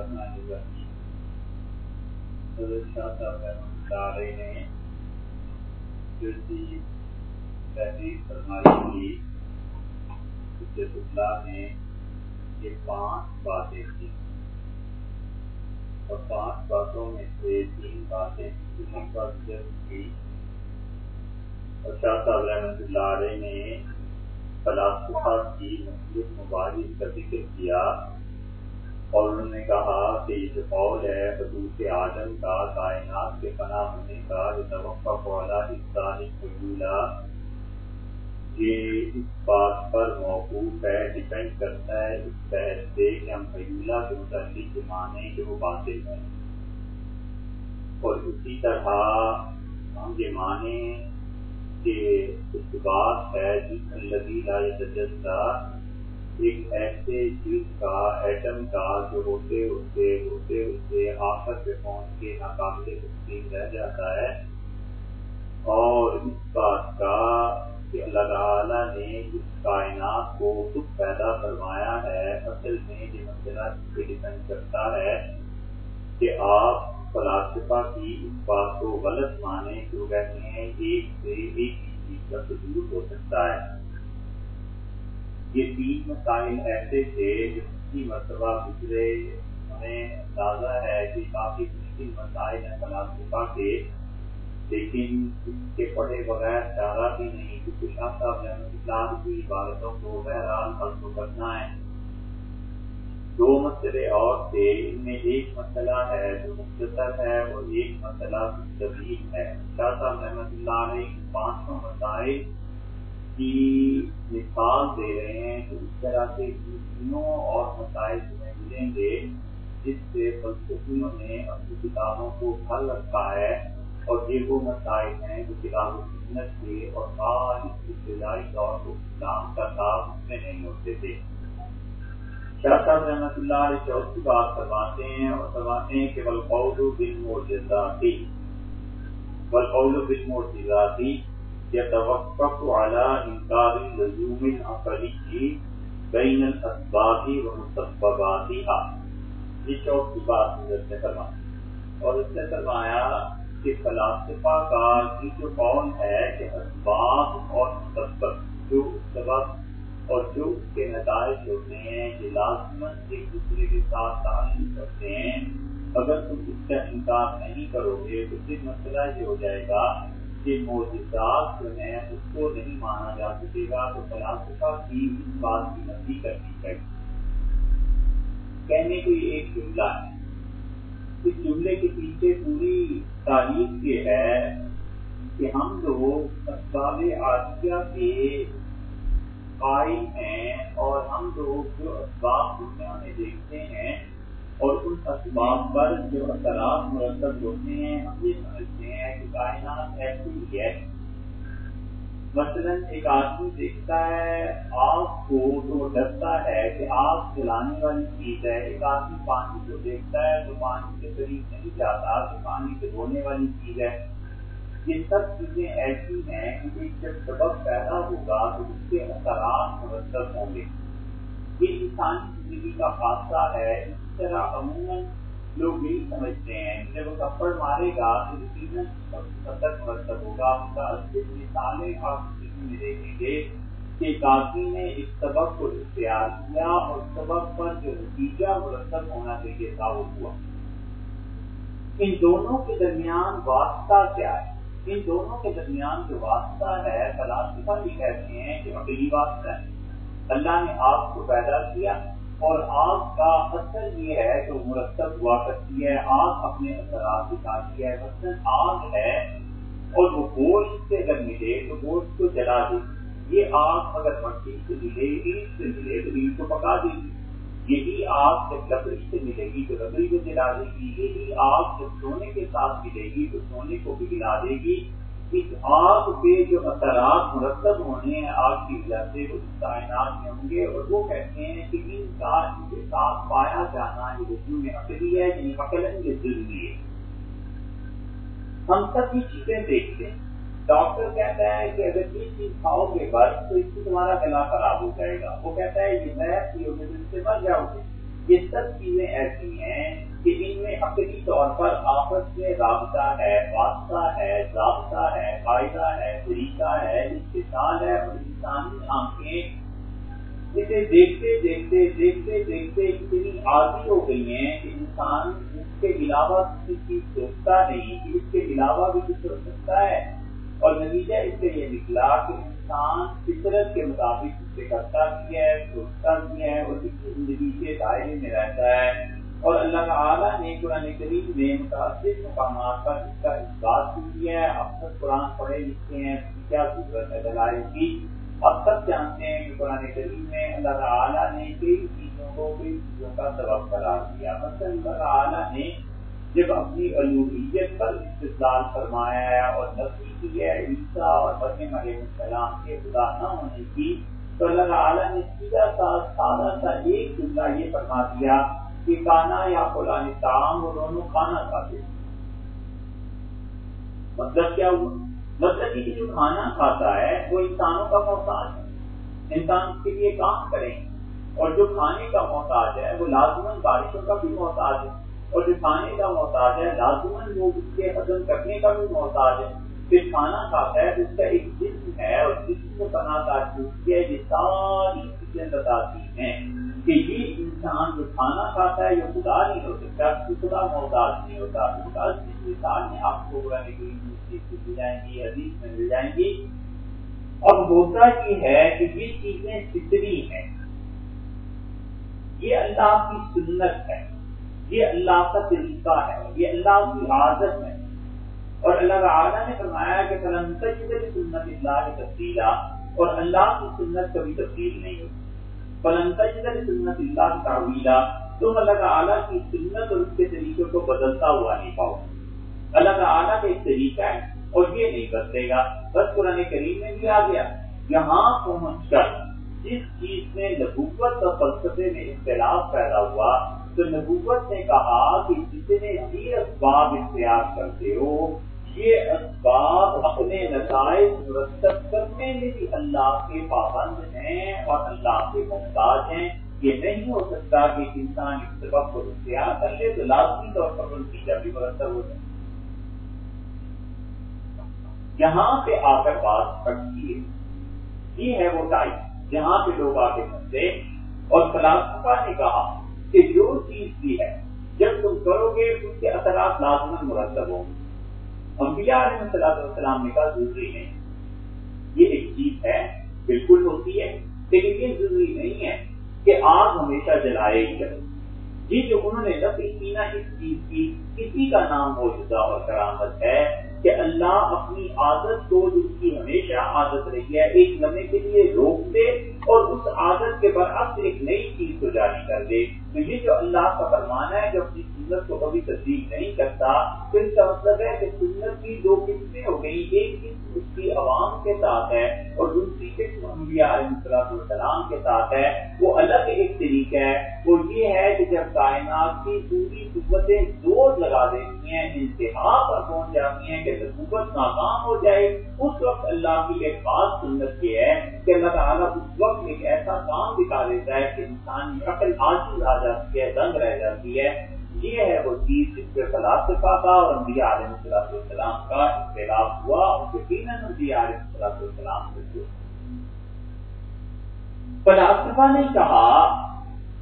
الرحمن الرحیم حضرت شاہ صاحب رحمۃ اللہ علیہ نے جو سی تحریر فرمائی تھی حجت اللہ نے یہ پانچ باتیں کی اور پانچ باتوں میں سے تین باتیں کسی پر کی اور شاہ صاحب رحمۃ اللہ علیہ نے فلاسفہ کی مختلف مباحث کا ذکر کیا۔ اور انہوں نے کہا کہ یہ جو قول ہے حدوث آدم کا کائنات کے فنا ہونے کا جو توقع والا حصہ فضولہ یہ اس بات پر موقوف ہے ڈپینڈ کرتا ہے، اس بحث سے کہ ہم فیولہ کے متعلق مانیں کہ وہ باطل ہیں۔ اور اسی طرح ہم یہ مانیں کہ اس بات ہے، جس لگی لا تجزا ایک ایسے چیز کا ایٹم کا جو ہوتے ہوتے ہوتے ہوتے آخر پہ پہنچ کے ناقابل تقسیم رہ جاتا ہے۔ اور اس بات کا کہ اللہ تعالیٰ نے اس کائنات کو خود پیدا فرمایا ہے، اصل میں یہ مسئلہ اس پہ ڈپینڈ کرتا ہے کہ آپ فلاسفہ کی اس بات کو غلط مانے جو کہتے ہیں ایک سے ایک ہی چیز کا سجود ہو سکتا ہے۔ یہ تین مسائل ایسے تھے جو کی مرتبہ گزرے، ہمیں اندازہ ہے کہ کافی مشکل مسائل ہیں فلاسفہ کے، لیکن اس کے پڑھے بغیر چارہ بھی نہیں، کیونکہ شاہ صاحب رحمۃ اللہ کی عبادتوں کو بہرحال حل تو کرنا ہے۔ دو مسئلے اور تھے، ان میں ایک مسئلہ ہے جو مختصر ہے اور ایک مسئلہ طویل ہے۔ شاہ صاحب رحمۃ اللہ علیہ پانچ سو مسائل کی مثال دے رہے ہیں کہ اس طرح سے دوسریوں اور مسائل تمہیں ملیں گے، جس سے فلسفیوں نے اپنی کتابوں کو حل رکھا ہے۔ اور یہ وہ مسائل ہیں جو کتاب و سنت کے اور بعض ابتدائی طور کو اسلام کا تھا اس میں نہیں ہوتے تھے۔ شاہ صاحب رحمۃ اللہ علیہ چوتھی بات فرماتے ہیں اور فرماتے ہیں کہ بلقول بن موجزاتی بلقول بن موجزاتی يتوقف على انكار اللزوم العقلي بين الاسباب ومسبباتها یہ چوتھی بات حضرت نے فرمائی. اور اس نے فرمایا کہ فلاسفہ کا یہ جو قول ہے کہ اسباب اور مسبب جو سبب اور جو اس کے نتائج ہوتے ہیں یہ لازمت ایک دوسرے کے ساتھ تعلیم کرتے ہیں، اگر تم اس کا انکار نہیں کرو گے تو پھر مسئلہ یہ ہو جائے گا کہ موجودات جو ہیں، اس کو نہیں مانا جا سکے گا۔ تو فلاسفہ کی اس بات کی نفی کرنی چاہیے۔ کہنے کو یہ ایک جملہ ہے۔ اس جملے کے پیچھے پوری تاریخ یہ ہے کہ ہم لوگ اسباب عادیہ کے قائم ہیں اور ہم لوگ جو اسباب دنیا میں دیکھتے ہیں اور ان اسباب پر جو اثرات مرتب ہوتے ہیں، ہم یہ سمجھتے ہیں کہ کائنات ایسی ہی ہے۔ مثلا ایک آدمی دیکھتا ہے، آگ کو تو ڈرتا ہے کہ آگ جلانے والی چیز ہے۔ ایک آدمی پانی کو دیکھتا ہے تو پانی کے قریب نہیں جاتا، تو پانی سے دھونے والی چیز ہے۔ یہ سب چیزیں ایسی ہیں کہ جب سبق پیدا ہوگا تو اس کے اثرات مرتب ہوں گے۔ یہ انسانی زندگی کا خاصہ ہے۔ اس طرح عموماً لوگ یہی سمجھتے ہیں جب وہ تھپڑ مارے گا تو یقیناً سطح مرتب ہوگا مثالیں آپ میں دیکھیں گے کہ کافی نے اس سبق کو اختیار کیا اور سبق پر جو نتیجہ مرتب ہونا چاہیے تھا، وہ ہوا۔ ان دونوں کے درمیان واسطہ کیا ہے؟ ان دونوں کے درمیان جو واسطہ ہے، فلاسفہ بھی کہتے ہیں کہ عقلی واسطہ ہے۔ اللہ نے آپ کو پیدا کیا۔ اور آگ کا اثر یہ ہے کہ وہ مرتب ہوا کرتی ہے آگ اپنے اثرات دکھاتی ہے۔ مثلاً آگ ہے اور وہ گوشت سے اگر ملے تو گوشت کو جلا دے۔ گی یہ آگ اگر مٹی سے ملے اینٹ سے ملے تو اینٹ کو پکا دے۔ گی یہی آگ جب لکڑی سے ملے گی تو لکڑی کو جلا دے گی۔ یہی آگ جب سونے کے ساتھ ملے گی تو سونے کو بھی جلا دے گی۔ اس آگ کے جو اثرات مرتب ہونے ہیں آگ کی وجہ سے وہ کائنات میں ہوں گے اور وہ کہتے ہیں کہ ان کا ان کے ساتھ پایا جانا یہ رسم میں عقلی ہے یعنی عقل یہ ضروری ہے۔ ہم سب یہ چیزیں دیکھتے ہیں۔ ڈاکٹر کہتا ہے کہ اگر یہ چیز کھاؤ گے بس، تو اس سے تمہارا گلا خراب ہو جائے گا۔ وہ کہتا ہے یہ میں کی سے مر جاؤ گے یہ سب چیزیں ایسی ہیں کہ ان میں اپنی طور پر آپس میں رابطہ ہے، واسطہ ہے، ضابطہ ہے فائدہ ہے، طریقہ ہے، استحصال ہے اور انسانی آنکھیں اسے دیکھتے دیکھتے دیکھتے دیکھتے اتنی عادی ہو گئی ہیں کہ انسان اس کے علاوہ کسی چیز سوچتا نہیں کہ اس کے علاوہ بھی کچھ ہو سکتا ہے۔ اور نتیجہ اس سے یہ نکلا کہ انسان فطرت کے مطابق اس سے کرتا بھی ہے، سوچتا بھی ہے اور اسی زندگی کے دائرے میں رہتا ہے۔ اور اللہ تعالیٰ نے قرآن کریم میں متاثر مقامات پر اس کا اس بات بھی ہے اب تک قرآن پڑھے لکھتے ہیں کیا ضرورت ہے، دلائل کی اب تک جانتے ہیں کہ قرآن کریم میں اللہ تعالیٰ نے کئی چیزوں کو، کئی چیزوں کا سبب قرار دیا۔ مثلا اللہ تعالیٰ نے جب اپنی الوحیت پر استدلال فرمایا ہے اور نفی کی ہے، عیسیٰ اور مریم علیہ السلام کے خدا نہ ہونے کی، تو اللہ تعالیٰ نے سیدھا سا، سادہ سا ایک جملہ یہ فرما دیا کہ کانا یا فلان تعام وہ دونوں کھانا کھاتے مطلب کیا ہوا؟ مطلب کہ جو کھانا کھاتا ہے وہ انسانوں کا محتاج ہے۔ انسان کے لیے کام کریں۔ اور جو کھانے کا محتاج ہے وہ لازمن بارشوں کا بھی محتاج ہے۔ اور جو کھانے کا محتاج ہے لازمن وہ اس کے ہضم کرنے کا بھی محتاج ہے۔ پھر کھانا کھاتا ہے اس کا ایک جسم ہے اور جسم کو بنا کر یہ ساری چیزیں بتاتی ہیں کہ یہ انسان جو کھانا کھاتا ہے یہ خدا نہیں ہو سکتا، خدا محتاج نہیں ہوتا، خدا جس مثال میں آپ کو مل جائیں گی، حدیث میں مل جائیں گی۔ اب ہوتا یہ ہے کہ یہ چیزیں فطری ہیں۔ یہ اللہ کی سنت ہے، یہ اللہ کا طریقہ ہے، یہ اللہ کی عادت ہے۔ اور اللہ تعالیٰ نے فرمایا کہ سنت اللہ تبدیلا اور اللہ کی سنت کبھی تبدیل نہیں ہوتی۔ فلنتر سنت اللہ تعویلا تم اللہ تعالیٰ کی سنت اور اس کے طریقے کو بدلتا ہوا نہیں پاؤ۔ اللہ تعالیٰ کا ایک طریقہ ہے اور یہ نہیں بدلے گا۔ بس قرآن کریم میں بھی آ گیا۔ یہاں پہنچ کر جس چیز میں نبوت اور فلسفے میں اختلاف پیدا ہوا، تو نبوت نے کہا کہ جتنے بھی اسباب اختیار کرتے ہو یہ اسباب اپنے نتائج مرتب کرنے میں بھی اللہ کے پابند ہیں اور اللہ کے محتاج ہیں۔ یہ نہیں ہو سکتا کہ انسان اس سبب کو اختیار کر لے تو لازمی طور پر نتیجہ بھی مرتب ہو جائے۔ یہاں پہ آ کر بات پڑتی ہے۔ یہ ہے وہ ٹائپ جہاں پہ لوگ آگے بنتے اور فلاسفہ نے کہا کہ جو چیز بھی ہے، جب تم کرو گے، اس کے اثرات لازمن مرتب ہوں گے۔ انبیاء علیہ صلاح السلام نے کہا، ضروری نہیں۔ یہ ایک چیز ہے، بالکل ہوتی ہے، لیکن یہ ضروری نہیں ہے کہ آگ ہمیشہ جلائے ہی کرے جی جو انہوں نے نفی کی نا، اس چیز کی کسی کا نام موجودہ اور کرامت ہے کہ اللہ اپنی عادت کو جس کی ہمیشہ عادت رہی ہے، ایک لمحے کے لیے روک دے اور اس عادت کے برعکس ایک نئی چیز کو جاری کر دے۔ تو یہ جو اللہ کا فرمان ہے، جو اپنی سنت کو کبھی تصدیق نہیں کرتا، تو اس کا مطلب ہے کہ سنت کی دو قسمیں ہو گئی ایک قسم اس کی عوام کے ساتھ ہے اور دوسری قسم انبیاء علیہ السلام کے ساتھ ہے۔ وہ الگ ایک طریقہ ہے۔ وہ یہ ہے کہ جب کائنات کی پوری قوتیں زور لگا دیتی ہیں، انتہا پر پہنچ جاتی ہیں کہ نبوت ناکام ہو جائے، اس وقت اللہ کی ایک بات سنت یہ ہے کہ اللہ تعالیٰ اس وقت ایک ایسا کام دکھا دیتا ہے کہ انسان کی عقل آج آ جاتی ہے دنگ رہ جاتی ہے۔ یہ ہے وہ چیز جس پہ فلاسفہ کا اور انبیاء علیہ صلاح السلام کا اختلاف ہوا اور یقیناً انبیاء علیہ صلاح السلام سے جو فلاسفہ نے کہا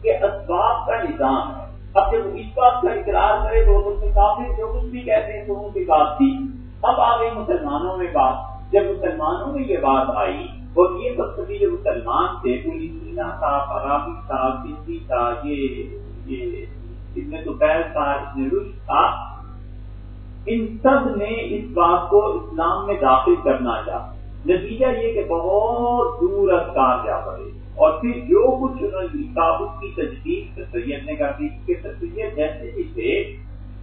کہ اسباب کا نظام ہے۔ اب جب اس بات کا اقرار کرے تو اس میں کافی جو کچھ بھی کہتے ہیں تو ان کی بات تھی۔ اب آ گئی مسلمانوں میں بات۔ جب مسلمانوں میں یہ بات آئی اور یہ بخشی جو مسلمان تھے، کوئی سینا تھا فرابی تھا سندھی تھا یہ۔ اتنے دوپہر تھا اتنے رش تھا۔ ان سب نے اس بات کو اسلام میں داخل کرنا چاہا۔ نتیجہ یہ کہ بہت دور افکار جا پڑے اور پھر جو کچھ انہوں نے لکھا اس کی تجدید سید نے کہا کہ سید جیسے بھی تھے،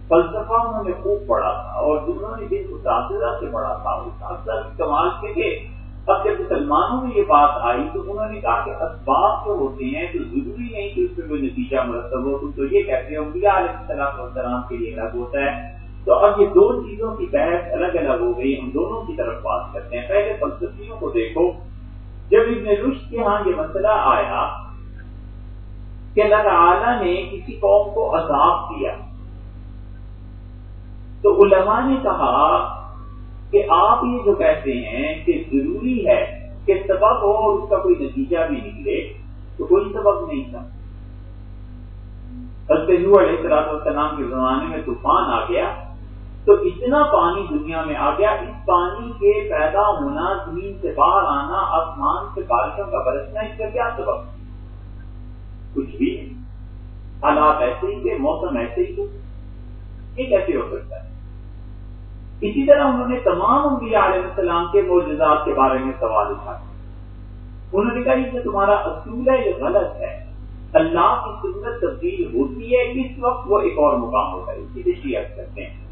فلسفہ انہوں نے خوب پڑھا تھا اور انہوں نے جن اساتذہ سے پڑھا تھا۔ اساتذہ کمال کے اب جب مسلمانوں میں یہ بات آئی تو انہوں نے کہا کہ اسباب جو ہوتے ہیں تو ضروری نہیں کہ اس میں کوئی نتیجہ مرتب ہو، تو یہ کہتے ہیں انبیاء علیہ السلام کے لیے الگ ہوتا ہے۔ تو اب یہ دو چیزوں کی بحث الگ الگ ہو گئی، ہم دونوں کی طرف بات کرتے ہیں۔ پہلے فلسفیوں کو دیکھو۔ جب ابن رشد کے ہاں یہ مسئلہ آیا کہ اللہ تعالیٰ نے کسی قوم کو عذاب دیا، تو علماء نے کہا کہ آپ یہ جو کہتے ہیں کہ ضروری ہے کہ سبب ہو اور اس کا کوئی نتیجہ بھی نکلے، تو کوئی سبب نہیں تھا۔ علیہ السلام کے زمانے میں طوفان آ گیا، تو اتنا پانی دنیا میں آ گیا، اس پانی کے پیدا ہونا، زمین سے باہر آنا، آسمان سے بارشوں کا برسنا، اس کا کیا سبب؟ کچھ بھی۔ حالات ایسے ہی کہ موسم ایسے ہی یہ کیسے ہو سکتا ہے؟ اسی طرح انہوں نے تمام انبیاء علیہ السلام کے معجزات کے بارے میں سوال اٹھایا انہوں نے کہا، یہ تمہارا اصول ہے، یہ غلط ہے۔ اللہ کی سنت تبدیل ہوتی ہے، اس وقت وہ ایک اور مقام ہوتا ہے، اسی لیے کرتے ہیں۔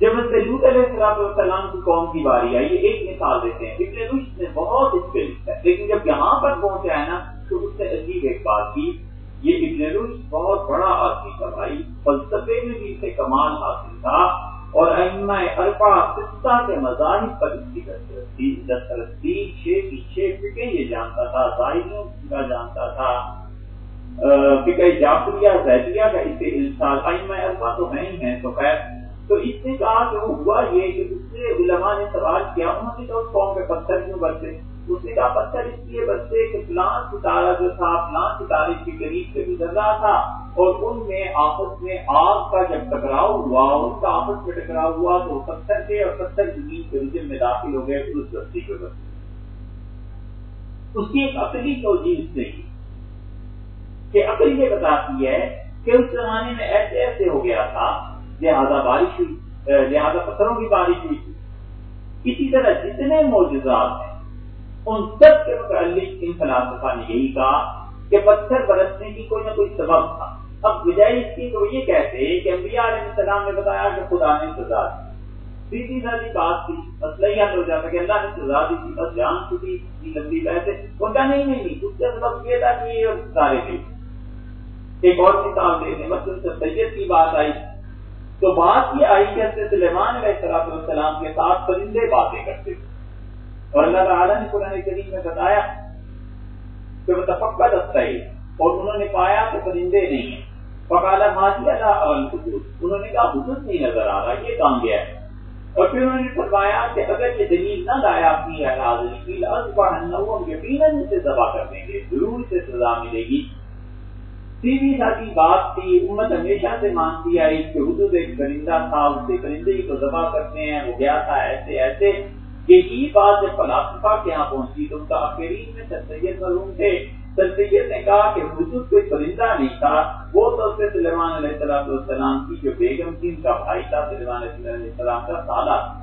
جب سلوت علیہ السلام السلام کی قوم کی باری آئی، یہ ایک مثال دیتے ہیں۔ ابن رشد نے بہت اس پہ لکھا ہے، لیکن جب یہاں پر پہنچا ہے نا، تو اس سے عجیب ایک بات کی۔ یہ ابن رشد بہت بڑا آدمی تھا بھائی، فلسفے میں بھی اسے کمال حاصل تھا۔ اور ائمہ اربا سستا کے مذاہب پر اس کی دسترس تھی چھ کی چھ فکے یہ جانتا تھا ظاہروں کا جانتا تھا۔ فکے جعفریہ، زیدیہ کا اسے انسان ائمہ اربا تو نہیں ہے تو خیر۔ تو اس نے کہا کہ وہ ہوا یہ کہ اس دوسرے علماء نے سوال کیا، انہوں نے تو اس قوم میں پتھر کیوں برتے اس نے کہا پتھر اس لیے برتے کہ فلان ستارہ جو تھا، فلان ستارے کے قریب سے گزر رہا تھا اور ان میں آپس میں آگ کا جب ٹکراؤ ہوا، ان کا آپس میں ٹکراؤ ہوا تو پتھر کے اور پتھر زمین کے رجن میں داخل ہو گئے اس بستی کے برتے اس کی ایک عقلی توجیز نہیں کہ عقل یہ بتاتی ہے کہ اس زمانے میں ایسے ایسے ہو گیا تھا، لہذا بارش ہوئی، لہذا پتھروں کی بارش ہوئی۔ تھی اسی طرح جتنے معجزات ہیں ان سب کے متعلق ان فلاسفہ نے یہی کہا کہ پتھر برسنے کی کوئی نہ کوئی سبب تھا۔ اب بجائے اس کی تو یہ کہتے کہ انبیاء علیہ السلام نے بتایا کہ خدا نے سزا دی۔ سیدھی سادی بات تھی مسئلہ یہ ہو جاتا کہ اللہ نے سزا دی تھی، بس جان چھٹی لمبی بحث ہے ان کا نہیں نہیں نہیں، اس کا سبب یہ تھا کہ یہ سارے تھے ایک اور کتاب دے دیں۔ بس سید کی بات آئی، تو بات یہ آئی کہ سلیمان علیہ السلام کے ساتھ پرندے باتیں کرتے تھے۔ اور اللہ تعالیٰ نے قرآن کریم میں بتایا کہ وہ تفقہ دستا ہی اور انہوں نے پایا کہ پرندے نہیں ہیں۔ فقالا ماضی اللہ انہوں نے کہا حدود نہیں نظر آ رہا، یہ کام گیا ہے۔ اور پھر انہوں نے فرمایا کہ اگر یہ دلیل نہ لایا اپنی حاضری کی ہم یقیناً اسے دبا کر دیں گے، ضرور سے سزا ملے گی۔ سیدھی سادی بات تھی، امت ہمیشہ سے مانتی آئی کہ حدود ایک درندہ تھا، اس سے درندے کو ذبح کرتے ہیں، وہ گیا تھا ایسے ایسے۔ یہی بات جب فلاسفہ کے یہاں پہنچی تو ان کا آخرین میں سر سید معلوم تھے۔ سر سید نے کہا کہ حدود کوئی پرندہ نہیں تھا۔ وہ تو سلیمان علیہ السلام السلام کی جو بیگم تھی، ان کا بھائی تھا سلیمان علیہ السلام کا سالہ۔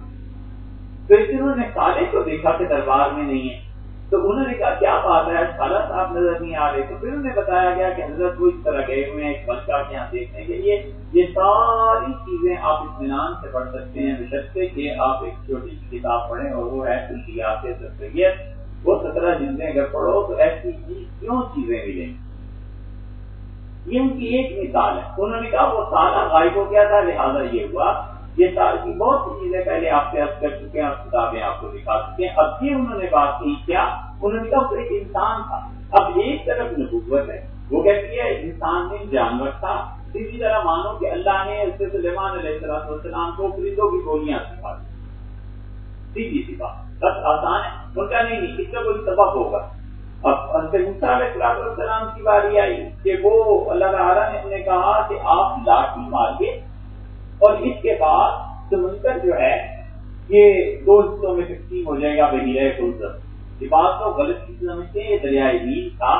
تو اس انہوں نے سالے کو دیکھا کہ دربار میں نہیں ہے۔ تو انہوں نے کہا، کیا بات ہے؟ خالہ صاحب نظر نہیں آ رہے. تو پھر انہیں بتایا گیا کہ حضرت وہ اس طرح گئے ہوئے ہیں ایک بچہ کے یہاں دیکھنے کے لیے یہ ساری چیزیں آپ اطمینان سے پڑھ سکتے ہیں، بشرطے کہ آپ ایک چھوٹی سی کتاب پڑھیں اور وہ ہے کلیات سید وہ سترہ جلدیں اگر پڑھو تو ایسی چیز کیوں چیزیں ملیں؟ یہ ان کی ایک مثال ہے۔ انہوں نے کہا، وہ سارا غائب ہو گیا تھا، لہٰذا یہ ہوا یہ کی بہت سی چیزیں پہلے آپ سے اب کر چکے ہیں اور کتابیں آپ کو دکھا چکے ہیں۔ اب یہ انہوں نے بات کی کیا، انہوں نے کہا ایک انسان تھا۔ اب ایک طرف نبوت ہے۔ وہ کہتی ہے انسان میں جانور تھا۔ اسی طرح مانو کہ اللہ نے حضرت سلیمان علیہ السلام کو پرندوں کی گولیاں سکھا دی۔ سیدھی سی بات۔ بس آسان ہے۔ ان کا نہیں اس کا کوئی سبب ہوگا۔ اب علیہ السلام کی باری آئی کہ وہ اللہ تعالیٰ نے انہیں کہا کہ آپ لاٹھی مارے اور اس کے بعد سمندر جو ہے، یہ دو حصوں میں تقسیم ہو جائے گا بحیرہ فرصت یہ بات تو غلط چیز سمجھتے ہیں یہ دریائے نیل تھا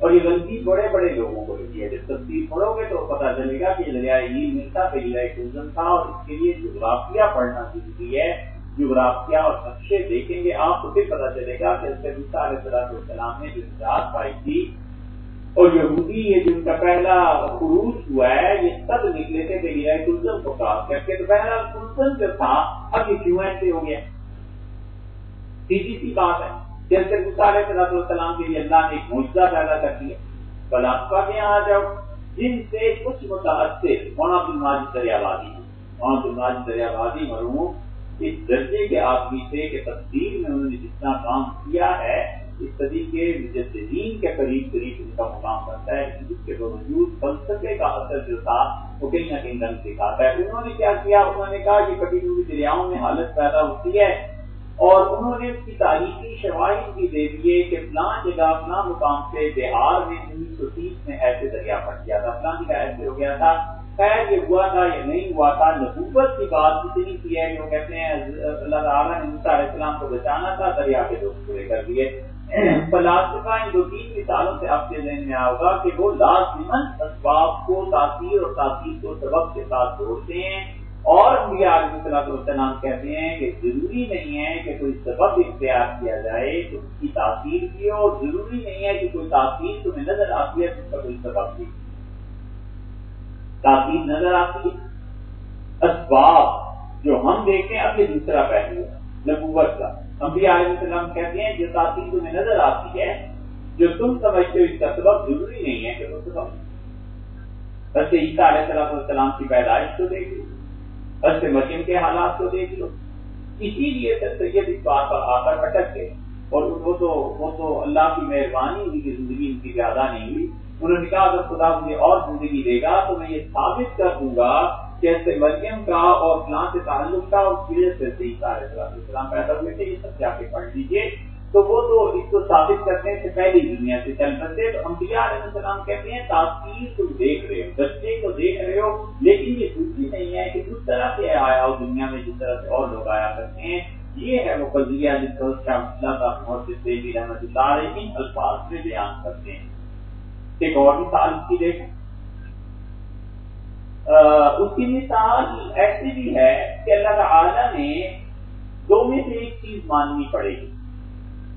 اور یہ غلطی بڑے بڑے لوگوں کو لگی ہے۔ جب تفصیل پڑھو گے تو پتا چلے گا کہ یہ دریائے نیل ملتا بحیرہ فرزن تھا اور اس کے لیے جغرافیہ پڑھنا ضروری ہے۔ جغرافیہ اور نقشے دیکھیں گے آپ کو پھر پتا چلے گا کہ علیہ السلام نے جو نجات پائی تھی اور یہودی یہ جن کا پہلا خروج ہوا ہے، یہ سب نکلے تھے کہ یہ کلزم کو کہا کر کے تو پہلا کلزم جو تھا، اب یہ کیوں ایسے ہو گیا؟ سیدھی سی بات ہے۔ جیسے گسارے صلاح السلام کے لیے اللہ نے ایک موجودہ پیدا کر دیا فلاسفہ کے یہاں جاؤ، جن سے کچھ متاثر مونا عبدالماجد دریابادی؟ مونا عبدالماجد دریابادی؟ مرحوم اس درجے کے آدمی تھے کہ تفصیل میں انہوں نے جتنا کام کیا ہے اس صدی کے مجدین کے قریب قریب ان کا مقام بنتا ہے، جس کے باوجود فلسفے کا اثر جو تھا، وہ کہیں نہ کہیں رنگ دکھاتا ہے۔ انہوں نے کیا کیا؟ انہوں نے کہا کہ کبھی کبھی دریاؤں میں حالت پیدا ہوتی ہے اور انہوں نے اس کی تاریخی شواہد بھی دے دیے کہ فلاں جگہ، فلاں مقام سے بہار میں انیس سو تیس میں ایسے دریا پھٹ گیا تھا۔ فلاں جگہ ایسے ہو گیا تھا۔ خیر، یہ ہوا تھا یا نہیں ہوا تھا۔ نبوت کی بات اتنی کی ہے، جو کہتے ہیں، اللہ تعالیٰ نے علیہ السلام کو بچانا تھا، دریا کے دوست پورے کر دیے۔ فلاسفہ ان دو تین مثالوں سے آپ کے ذہن میں آئے گا کہ وہ لازمن اسباب کو تاثیر اور تاثیر کو سبب کے ساتھ جوڑتے ہیں اور انبیاء علیہ صلاح السلام کہتے ہیں کہ ضروری نہیں ہے کہ کوئی سبب اختیار کیا جائے تو اس کی تاثیر کی ہو، ضروری نہیں ہے کہ کوئی تاثیر تمہیں نظر آتی ہے تو اس کا کوئی سبب بھی۔ تاثیر نظر آتی اسباب جو ہم دیکھیں اب یہ دوسرا پہلو ہے، نبوت کا۔ انبیاء علیہ السلام کہتے ہیں جو تاثیر تمہیں نظر آتی ہے جو تم سمجھتے ہو، اس کا سبب ضروری نہیں ہے کہ وہ سبب بس عیسیٰ علیہ السلام کی پیدائش کو دیکھ لو بس مریم کے حالات کو دیکھ لو۔ اسی لیے سید اس بات پر آ کر اٹک گئے۔ اور وہ تو وہ تو اللہ کی مہربانی ہوئی کہ زندگی ان کی زیادہ نہیں ہوئی۔ انہوں نے کہا، اگر خدا مجھے اور زندگی دے گا تو میں یہ ثابت کر دوں گا کہ ایسے مریم کا اور فلاں سے تعلق تھا، اس کی وجہ سے صحیح سارے اسلام پیدا ہوئے تھے۔ یہ سب جا کے پڑھ لیجیے تو وہ تو اس کو ثابت کرنے سے پہلی دنیا سے چل سکتے تو انبیاء علیہ السلام کہتے ہیں، تاثیر تم دیکھ رہے ہو، بچے کو دیکھ رہے ہو، لیکن یہ دوسری نہیں ہے کہ اس طرح سے آیا ہو دنیا میں، جس طرح سے اور لوگ آیا کرتے ہیں۔ یہ ہے وہ قضیہ جس کو شاہ کا محدود رحمت اللہ علیہ الفاظ میں بیان کرتے ہیں۔ ایک اور مثال کی دیکھیں۔ اس کی مثال ایسی بھی ہے کہ اللہ تعالی نے دو میں سے ایک چیز ماننی پڑے گی۔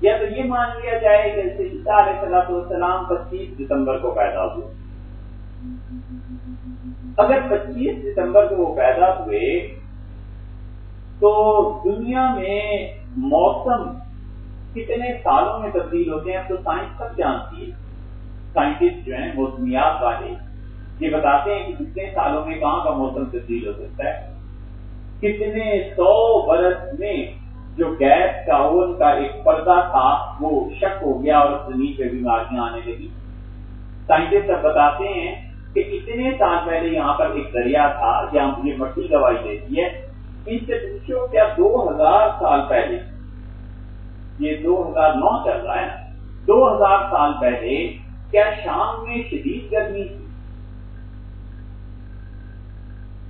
یا تو یہ مان لیا جائے کہ عیسیٰ علیہ صلاح السلام پچیس دسمبر کو پیدا ہوئے۔ اگر پچیس دسمبر کو وہ پیدا ہوئے، تو دنیا میں موسم کتنے سالوں میں تبدیل ہوتے ہیں اب تو سائنس تک جانتی ہے۔ سائنٹسٹ جو ہیں، موسمیات والے۔ یہ بتاتے ہیں کہ کتنے سالوں میں کہاں کا موسم تبدیل ہو سکتا ہے؟ کتنے سو برس میں جو گیس کا اوون کا ایک پردہ تھا، وہ شک ہو گیا اور زمین پہ بیماریاں آنے لگی سائنٹسٹ اب بتاتے ہیں کہ اتنے سال پہلے یہاں پر ایک دریا تھا، جہاں مجھے مٹی گواہی دیتی ہے۔ ان سے پوچھو کیا دو ہزار سال پہلے، یہ دو ہزار نو چل رہا ہے دو ہزار سال پہلے کیا شام میں شدید گرمی تھی؟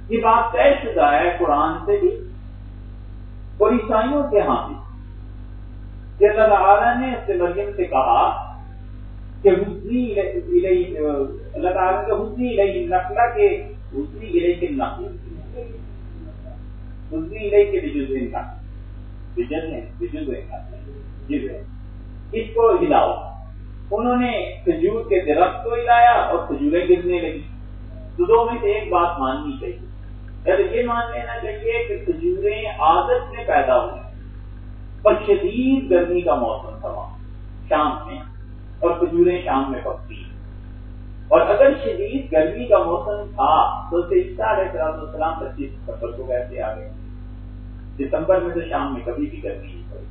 یہ بات طے شدہ ہے قرآن سے بھی اور عیسائیوں کے ہاں بھی۔ کہ اللہ تعالیٰ نے اپنے مریم سے کہا کہ حسنی اللہ تعالیٰ کے حسنی علیہ نقلہ کے حسنی علیہ کے نقل حسنی علیہ کے بجز بجز اس کو ہلاؤ۔ انہوں نے کھجور کے درخت کو ہلایا اور کھجوریں گرنے لگی تو دو میں ایک بات ماننی چاہیے۔ یہ مان لینا چاہیے کہ کھجوریں عادت میں پیدا ہوئی اور شدید گرمی کا موسم تھا وہاں شام میں اور کھجوریں شام میں پکتی اور اگر شدید گرمی کا موسم تھا تو السلام پچیس ستمبر کو کیسے آ گئے۔ دسمبر میں تو شام میں کبھی بھی گرمی نہیں پڑی۔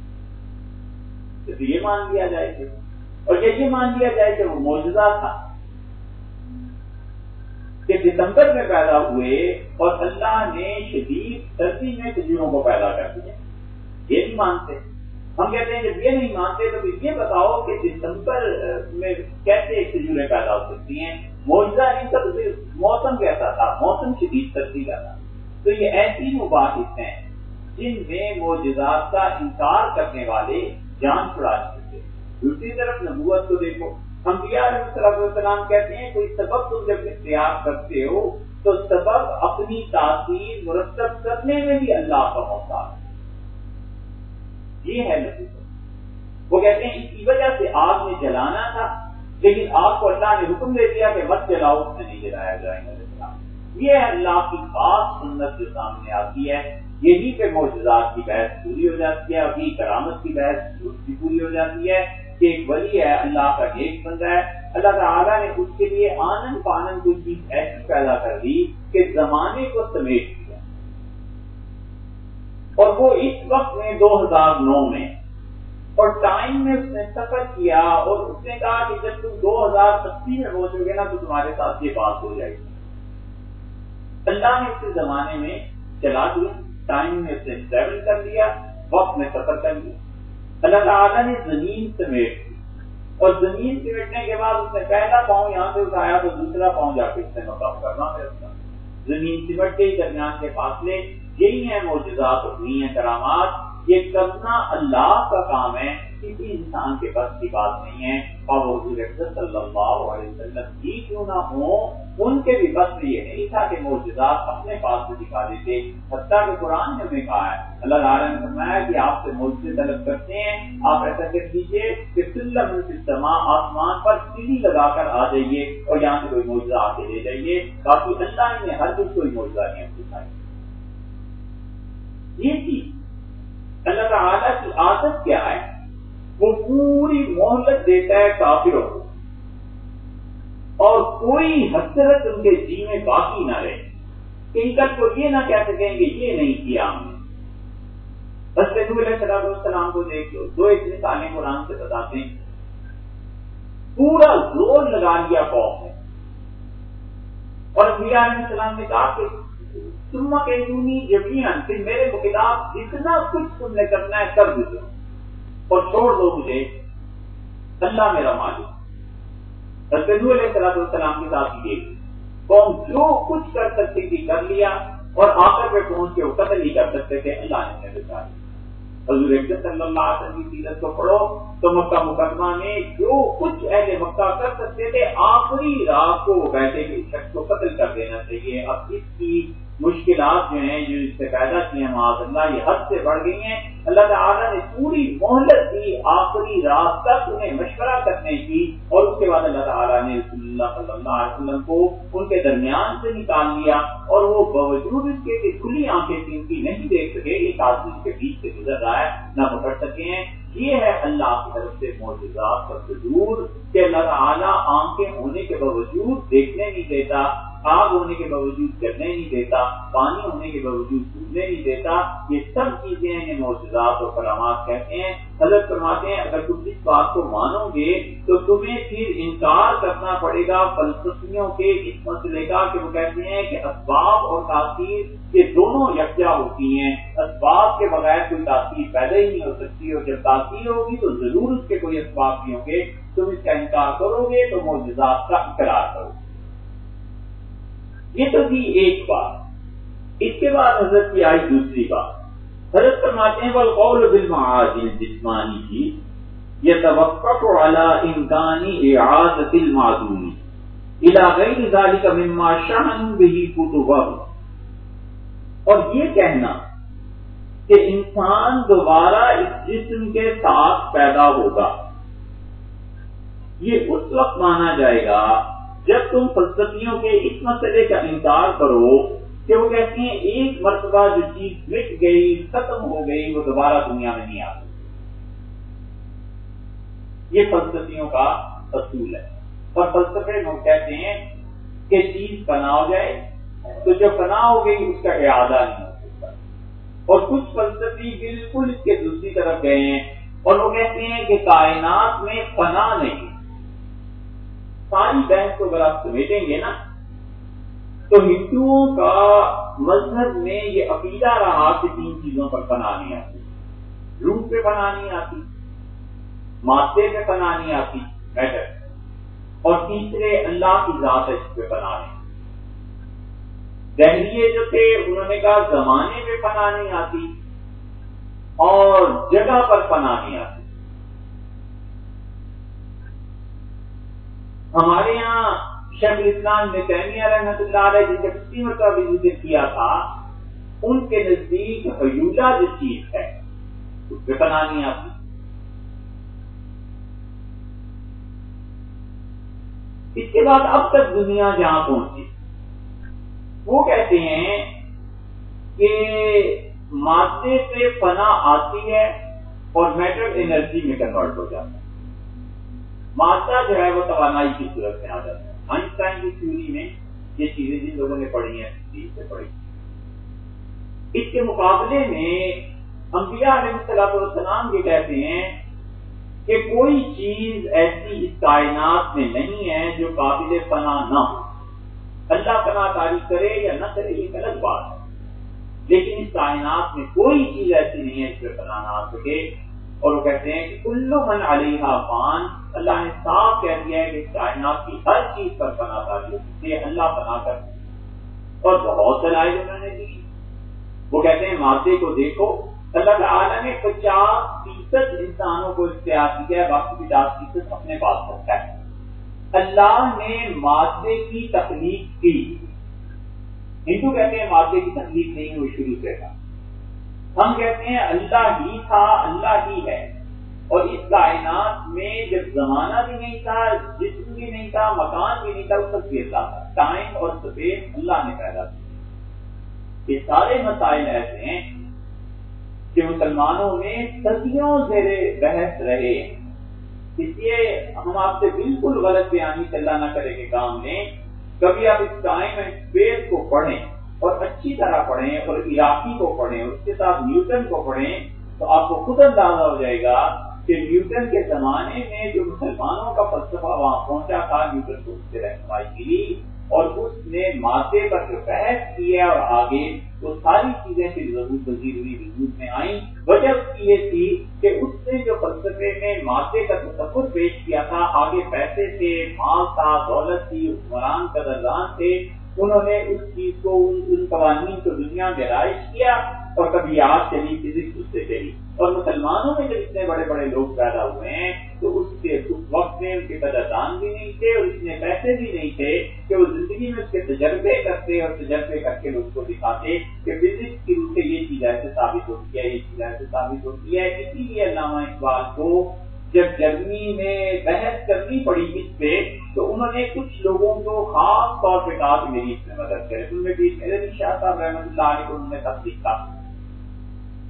تو یہ مان لیا جائے کہ اور یہ مان لیا جائے کہ وہ موجودہ تھا۔ کہ دسمبر میں پیدا ہوئے اور اللہ نے شدید سردی میں کھجوروں کو پیدا کر دیا۔ یہ نہیں مانتے۔ ہم کہتے ہیں جب یہ نہیں مانتے تو یہ بتاؤ کہ دسمبر میں کیسے کھجوریں پیدا ہو سکتی ہیں۔ موجودہ نہیں سب موسم کیسا تھا؟ موسم شدید سردی کا تھا۔ تو یہ ایسی مباحث ہیں جن میں موجودات کا انکار کرنے والے جان چھڑا چکے۔ دوسری طرف نبوت کو دیکھو۔ انبیاء علیہ السلام کہتے ہیں، کوئی سبب تم جب اختیار کرتے ہو، تو سبب اپنی تاثیر مرتب کرنے میں بھی اللہ کا موقع ہے۔ یہ ہے نبوت وہ کہتے ہیں اس کی وجہ سے آگ میں جلانا تھا، لیکن آگ کو اللہ نے حکم دے دیا کہ مت جلاؤ، اس میں نہیں جلایا جائے گا۔ یہ اللہ کی خاص سنت جو سامنے آتی ہے۔ یہی پہ معجزات کی بحث پوری ہو جاتی ہے، اور کرامت کی بحث بھی پوری ہو جاتی ہے۔ کہ ایک ولی ہے، اللہ کا نیک بندہ ہے۔ اللہ تعالیٰ نے اس کے لیے آنند پانند کوئی چیز ایسی پیدا کر دی کہ زمانے کو سمیٹ دیا۔ اور وہ اس وقت میں دو ہزار نو میں اور ٹائم میں اس نے سفر کیا اور اس نے کہا کہ جب تم دو ہزار اسی میں پہنچو گے نا تو تمہارے ساتھ یہ بات ہو جائے گی۔ اللہ نے اس کے زمانے میں چلا دیا، ٹائم میں اس نے ٹریول کر لیا، وقت میں سفر کر لیا۔ اللہ تعالیٰ نے زمین سمیٹ دی اور زمین سمیٹنے کے بعد اس نے پہلا پاؤں یہاں سے اٹھایا تو دوسرا پاؤں جا کے اس نے مقام کرنا ہے اس کا زمین سمٹ کے درمیان کے فاصلے یہی ہیں معجزات ہوئی ہیں کرامات۔ یہ کرنا اللہ کا کام ہے، کسی انسان کے بس کی بات نہیں ہے۔ اور حضور صلی اللہ علیہ وسلم ہی کیوں نہ ہوں؟ ان کے بھی بس میں یہ نہیں تھا کہ معجزات اپنے پاس سے دکھا دیتے، حتیٰ کہ قرآن نے ہمیں کہا ہے۔ اللہ تعالیٰ نے فرمایا کہ آپ سے معجزے طلب کرتے ہیں، آپ ایسا کر دیجیے کہ سلم سما آسمان پر سیڑھی لگا کر آ جائیے اور یہاں سے کوئی معجزہ آ کے لے جائیے۔ باقی اللہ نے ہر کچھ کوئی معجزہ نہیں ہم دکھائی یہ چیز اللہ تعالیٰ کی عادت کیا ہے؟ وہ پوری مہلت دیتا ہے کافروں کو۔ اور کوئی حسرت ان کے جی میں باقی نہ رہے۔ کہیں تک کو یہ نہ کہہ سکیں گے، یہ نہیں کیا ہم نے۔ بس علیہ صلاح السلام کو دیکھ لو دو ایک مثالیں قرآن سے بتاتے ہیں۔ پورا زور لگا لیا قوم نے۔ اور میرا علیہ السلام نے کہا کہ تم کے یونی یقیناً کہ میرے خلاف جتنا کچھ تم نے کرنا ہے کر دو اور چھوڑ دو مجھے۔ اللہ میرا مالک۔ علیہ صلاح السلام کے ساتھ یہ قوم جو کچھ کر سکتی تھی کر لیا اور آخر پہ پہنچ کے وہ قتل نہیں کر سکتے تھے، اللہ نے بچا لیا حضور صلی اللہ علیہ وسلم کی سیرت کو پڑھو تو مکہ مقدمہ میں جو کچھ اہل مکہ کر سکتے تھے، آخری رات کو وہ بیٹھے کہ شخص کو قتل کر دینا چاہیے۔ اب اس کی مشکلات جو ہیں، جو اس سے پیدا کی ہیں، معاذ اللہ، یہ حد سے بڑھ گئی ہیں۔ اللہ تعالیٰ نے پوری مہلت دی، آخری رات تک انہیں مشورہ کرنے کی۔ اور اس کے بعد اللہ تعالیٰ نے رسول اللہ صلی اللہ علیہ وسلم کو ان کے درمیان سے نکال لیا۔ اور وہ باوجود اس کے کھلی آنکھیں تین کی نہیں دیکھ سکے، ایک آدمی کے بیچ سے گزر رہا ہے، نہ پکڑ سکے ہیں۔ یہ ہے اللہ کی طرف سے معجزات کا دور کہ اللہ تعالیٰ آنکھیں ہونے کے باوجود دیکھنے نہیں دیتا۔ آگ ہونے کے باوجود چلنے نہیں دیتا، پانی ہونے کے باوجود ڈوبنے نہیں دیتا، یہ سب چیزیں انہیں معجزات اور کرامات کہتے ہیں۔ حضرت فرماتے ہیں، اگر تم اس بات کو مانو گے تو تمہیں پھر انکار کرنا پڑے گا، فلسفیوں کے اس مسئلے کا کہ وہ کہتے ہیں کہ اسباب اور تاثیر یہ دونوں یکجا ہوتی ہیں۔ اسباب کے بغیر کوئی تاثیر پیدا ہی نہیں ہو سکتی اور جب تاثیر ہوگی تو ضرور اس کے کوئی اسباب بھی ہوں گے۔ تم اس کا انکار کرو گے تو معجزات کا اقرار کرو گے۔ یہ تو تھی ایک بات۔ اس کے بعد حضرت کی آئی دوسری بات۔ حضرت فرماتے ہیں قول بالمعاجل جسمانی کی یہ توقع اعلی امکانی اعادت المعدومی علاقائی ذالک مما شہن بھی کتب اور یہ کہنا کہ انسان دوبارہ اس جسم کے ساتھ پیدا ہوگا۔ یہ اس وقت مانا جائے گا جب تم فلسفیوں کے اس مسئلے کا انکار کرو کہ وہ کہتے ہیں ایک مرتبہ جو چیز مٹ گئی، ختم ہو گئی، وہ دوبارہ دنیا میں نہیں آتی یہ فلسفیوں کا اصول ہے۔ اور فلسفے لوگ کہتے ہیں کہ چیز پناہ ہو جائے، تو جب پناہ ہو گئی، اس کا ارادہ نہیں ہو سکتا۔ اور کچھ فلسفی بالکل اس کے دوسری طرف گئے ہیں اور وہ کہتے ہیں کہ کائنات میں پناہ نہیں۔ ساری بحث کو اگر آپ سمیٹیں گے نا، تو ہندوؤں کا مذہب میں یہ عقیدہ رہا کہ تین چیزوں پر پناہ نہیں آتی۔ روح پہ پناہ نہیں آتی، مادے پہ پناہ نہیں آتی بیٹر اور تیسرے، اللہ کی ذات ہے پہ پناہ نہیں۔ دہلیے جو تھے، انہوں نے کہا زمانے پہ پناہ نہیں آتی اور جگہ پر پناہ نہیں آتی۔ ہمارے یہاں شیخ اسلام نے تیمیہ رحمت اللہ علیہ جن کے مرتبہ بھی ذکر کیا تھا، ان کے نزدیک حیولا جو چیز ہے، اس پہ بنا نہیں آتی اس کے بعد اب تک دنیا جہاں پہنچی، وہ کہتے ہیں کہ مادے سے پناہ آتی ہے اور میٹر انرجی میں کنورٹ ہو جاتا ہے۔ مادہ جو ہے وہ توانائی کی صورت میں آ جاتا ہے۔ آئنسٹائن کی تھیوری میں، یہ چیزیں جن لوگوں نے پڑھی ہیں سے پڑھی اس کے مقابلے میں انبیاء علیہ السلام یہ کہتے ہیں کہ کوئی چیز ایسی اس کائنات میں نہیں ہے جو قابل فنا نہ ہو۔ اللہ فنا کاری کرے یا نہ کرے، یہ غلط بات ہے۔ لیکن اس کائنات میں کوئی چیز ایسی نہیں ہے جس پہ فنا نہ آ سکے۔ اور وہ کہتے ہیں کہ کلو من علیہ فان، اللہ نے صاف کہہ دیا ہے کہ کائنات کی ہر چیز پر پناہ داری ہوتی ہے اللہ بنا کر اور بہت دلائل انہوں نے دی۔ وہ کہتے ہیں مادے کو دیکھو، اللہ تعالیٰ نے پچاس فیصد انسانوں کو اختیار کیا ہے، باقی پچاس فیصد اپنے پاس رکھا ہے۔ اللہ نے مادے کی تخلیق کی۔ ہندو کہتے ہیں مادے کی تخلیق نہیں ہوئی شروع سے تھا۔ ہم کہتے ہیں اللہ ہی تھا، اللہ ہی ہے۔ اور اس کائنات میں جب زمانہ بھی نہیں تھا، جسم بھی نہیں تھا، مکان بھی نہیں تھا اس بھی اللہ تھا۔ ٹائم اور سفید اللہ نے پیدا کیا۔ یہ سارے مسائل ایسے ہیں کہ مسلمانوں میں صدیوں زیر بحث رہے۔ اس لیے ہم آپ سے بالکل غلط بیانی سے اللہ نہ کرے کہ کام لیں۔ کبھی آپ اس ٹائم اینڈ اسپیس کو پڑھیں۔ اور اچھی طرح پڑھیں اور عراقی کو پڑھیں اس کے ساتھ نیوٹن کو پڑھیں تو آپ کو خود اندازہ ہو جائے گا کہ نیوٹن کے زمانے میں جو مسلمانوں کا فلسفہ وہاں پہنچا تھا، نیوٹن کو اس سے رہنمائی ملی اور اس نے مادے پر جو بحث کیا اور آگے وہ ساری چیزیں پھر ضرور وزیر ہوئی وجود میں آئیں۔ وجہ اس کی یہ تھی کہ اس نے جو فلسفے میں مادے کا تصور پیش کیا تھا، آگے پیسے تھے، مال تھا، دولت تھی، حکمران، قدردان تھے انہوں نے اس چیز کو، ان قوانین کو دنیا میں رائج کیا اور کبھی آج چلی فزکس اس سے چلی اور مسلمانوں میں جب اتنے بڑے بڑے لوگ پیدا ہوئے ہیں، تو اس کے اس وقت میں ان کے قدردان بھی نہیں تھے اور اتنے پیسے بھی نہیں تھے کہ وہ زندگی میں اس کے تجربے کرتے اور تجربے کر کے لوگ کو دکھاتے کہ فزکس کی روح سے یہ چیز ایسے ثابت ہوتی ہے، یہ چیز ایسے ثابت ہوتی ہے۔ اسی لیے علامہ اقبال کو جب جرمنی میں بحث کرنی پڑی اس پہ، تو انہوں نے کچھ لوگوں کو خاص طور پہ کہا کہ میری اس میں مدد کرے ان میں بھی میرے بھی شاہ صاحب رحمۃ اللہ علیہ کو انہوں نے تب لکھا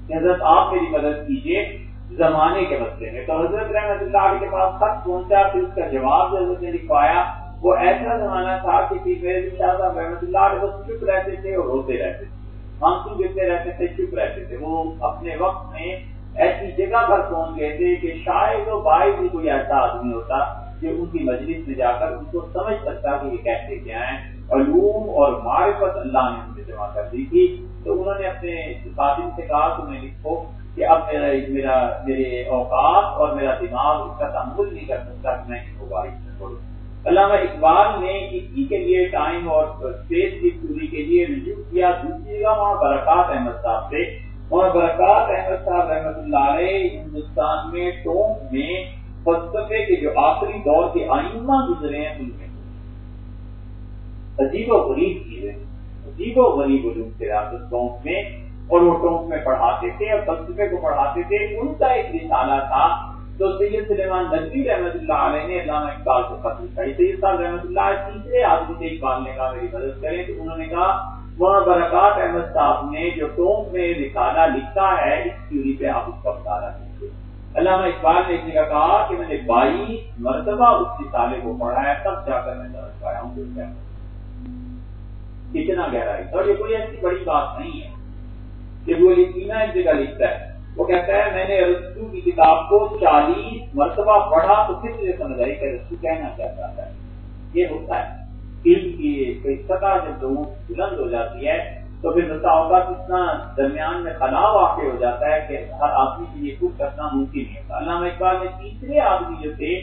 کہ حضرت آپ میری مدد کیجیے زمانے کے مسئلے میں۔ تو حضرت رحمۃ اللہ علیہ کے پاس خط پہنچا، پھر اس کا جواب جو حضرت نے لکھوایا، وہ ایسا زمانہ تھا کہ میرے شاہ صاحب رحمۃ اللہ علیہ بس چپ رہتے تھے اور روتے رہتے تھے۔ آنسو گرتے رہتے تھے، چپ رہتے تھے۔ وہ اپنے وقت میں ایسی جگہ پر پہنچ گئے تھے کہ شاید و باعث بھی کوئی ایسا آدمی ہوتا جو ان کی مجلس میں جا کر ان کو سمجھ سکتا کہ یہ کیسے کیا ہیں۔ علوم اور معرفت اللہ نے ان سے جمع کر دی تھی۔ تو انہوں نے اپنے خاتم سے کہا، تو میں لکھو کہ اب میرا میرا میرے اوقات اور میرا دماغ اس کا تحمل نہیں کر سکتا کہ میں ان کو بارش میں چھوڑوں علامہ اقبال نے اسی کے لیے ٹائم اور اسپیس کی پوری کے لیے رجوع کیا۔ دوسری جگہ وہاں برکات احمد صاحب سے اور برکات احمد صاحب رحمۃ اللہ علیہ، ہندوستان میں ٹونک میں فلسفے کے جو آخری دور کے آئمہ گزرے ہیں ان میں۔ عجیب و غریب چیزیں، عجیب و غریب علوم سے ریاست ٹونک میں، اور وہ ٹونک میں پڑھاتے تھے اور فلسفے کو پڑھاتے تھے۔ ان کا ایک رسالہ تھا تو سید سلیمان نقوی رحمۃ اللہ علیہ نے علامہ اقبال کو فتح کری سید صاحب رحمۃ اللہ تیسرے آدمی سے اقبال نے کہا میری مدد کریں تو انہوں نے کہا وہاں برکات احمد صاحب نے جو ٹونک میں رسالہ لکھا ہے، اس تھیوری پہ آپ اس کا بتا رہے علامہ اقبال نے ایک جگہ کہا کہ میں نے بائیس مرتبہ اس رسالے کو پڑھا ہے، تب جا کر میں سمجھ پایا ہوں کتنا گہرائی۔ اور یہ کوئی ایسی بڑی بات نہیں ہے کہ وہ یقینا ایک جگہ لکھتا ہے۔ وہ کہتا ہے، میں نے رسو کی کتاب کو چالیس مرتبہ پڑھا تو پھر مجھے سمجھ آئی کہ رسو کہنا کیا چاہتا ہے؟ یہ ہوتا ہے۔ علم کی کوئی سطح جب لوگوں بلند ہو جاتی ہے، تو پھر بتا ہوگا اتنا درمیان میں خلا واقع ہو جاتا ہے کہ ہر آدمی کے لیے کچھ کرنا ممکن نہیں ہوتا۔ علامہ اقبال میں تیسرے آدمی جو تھے،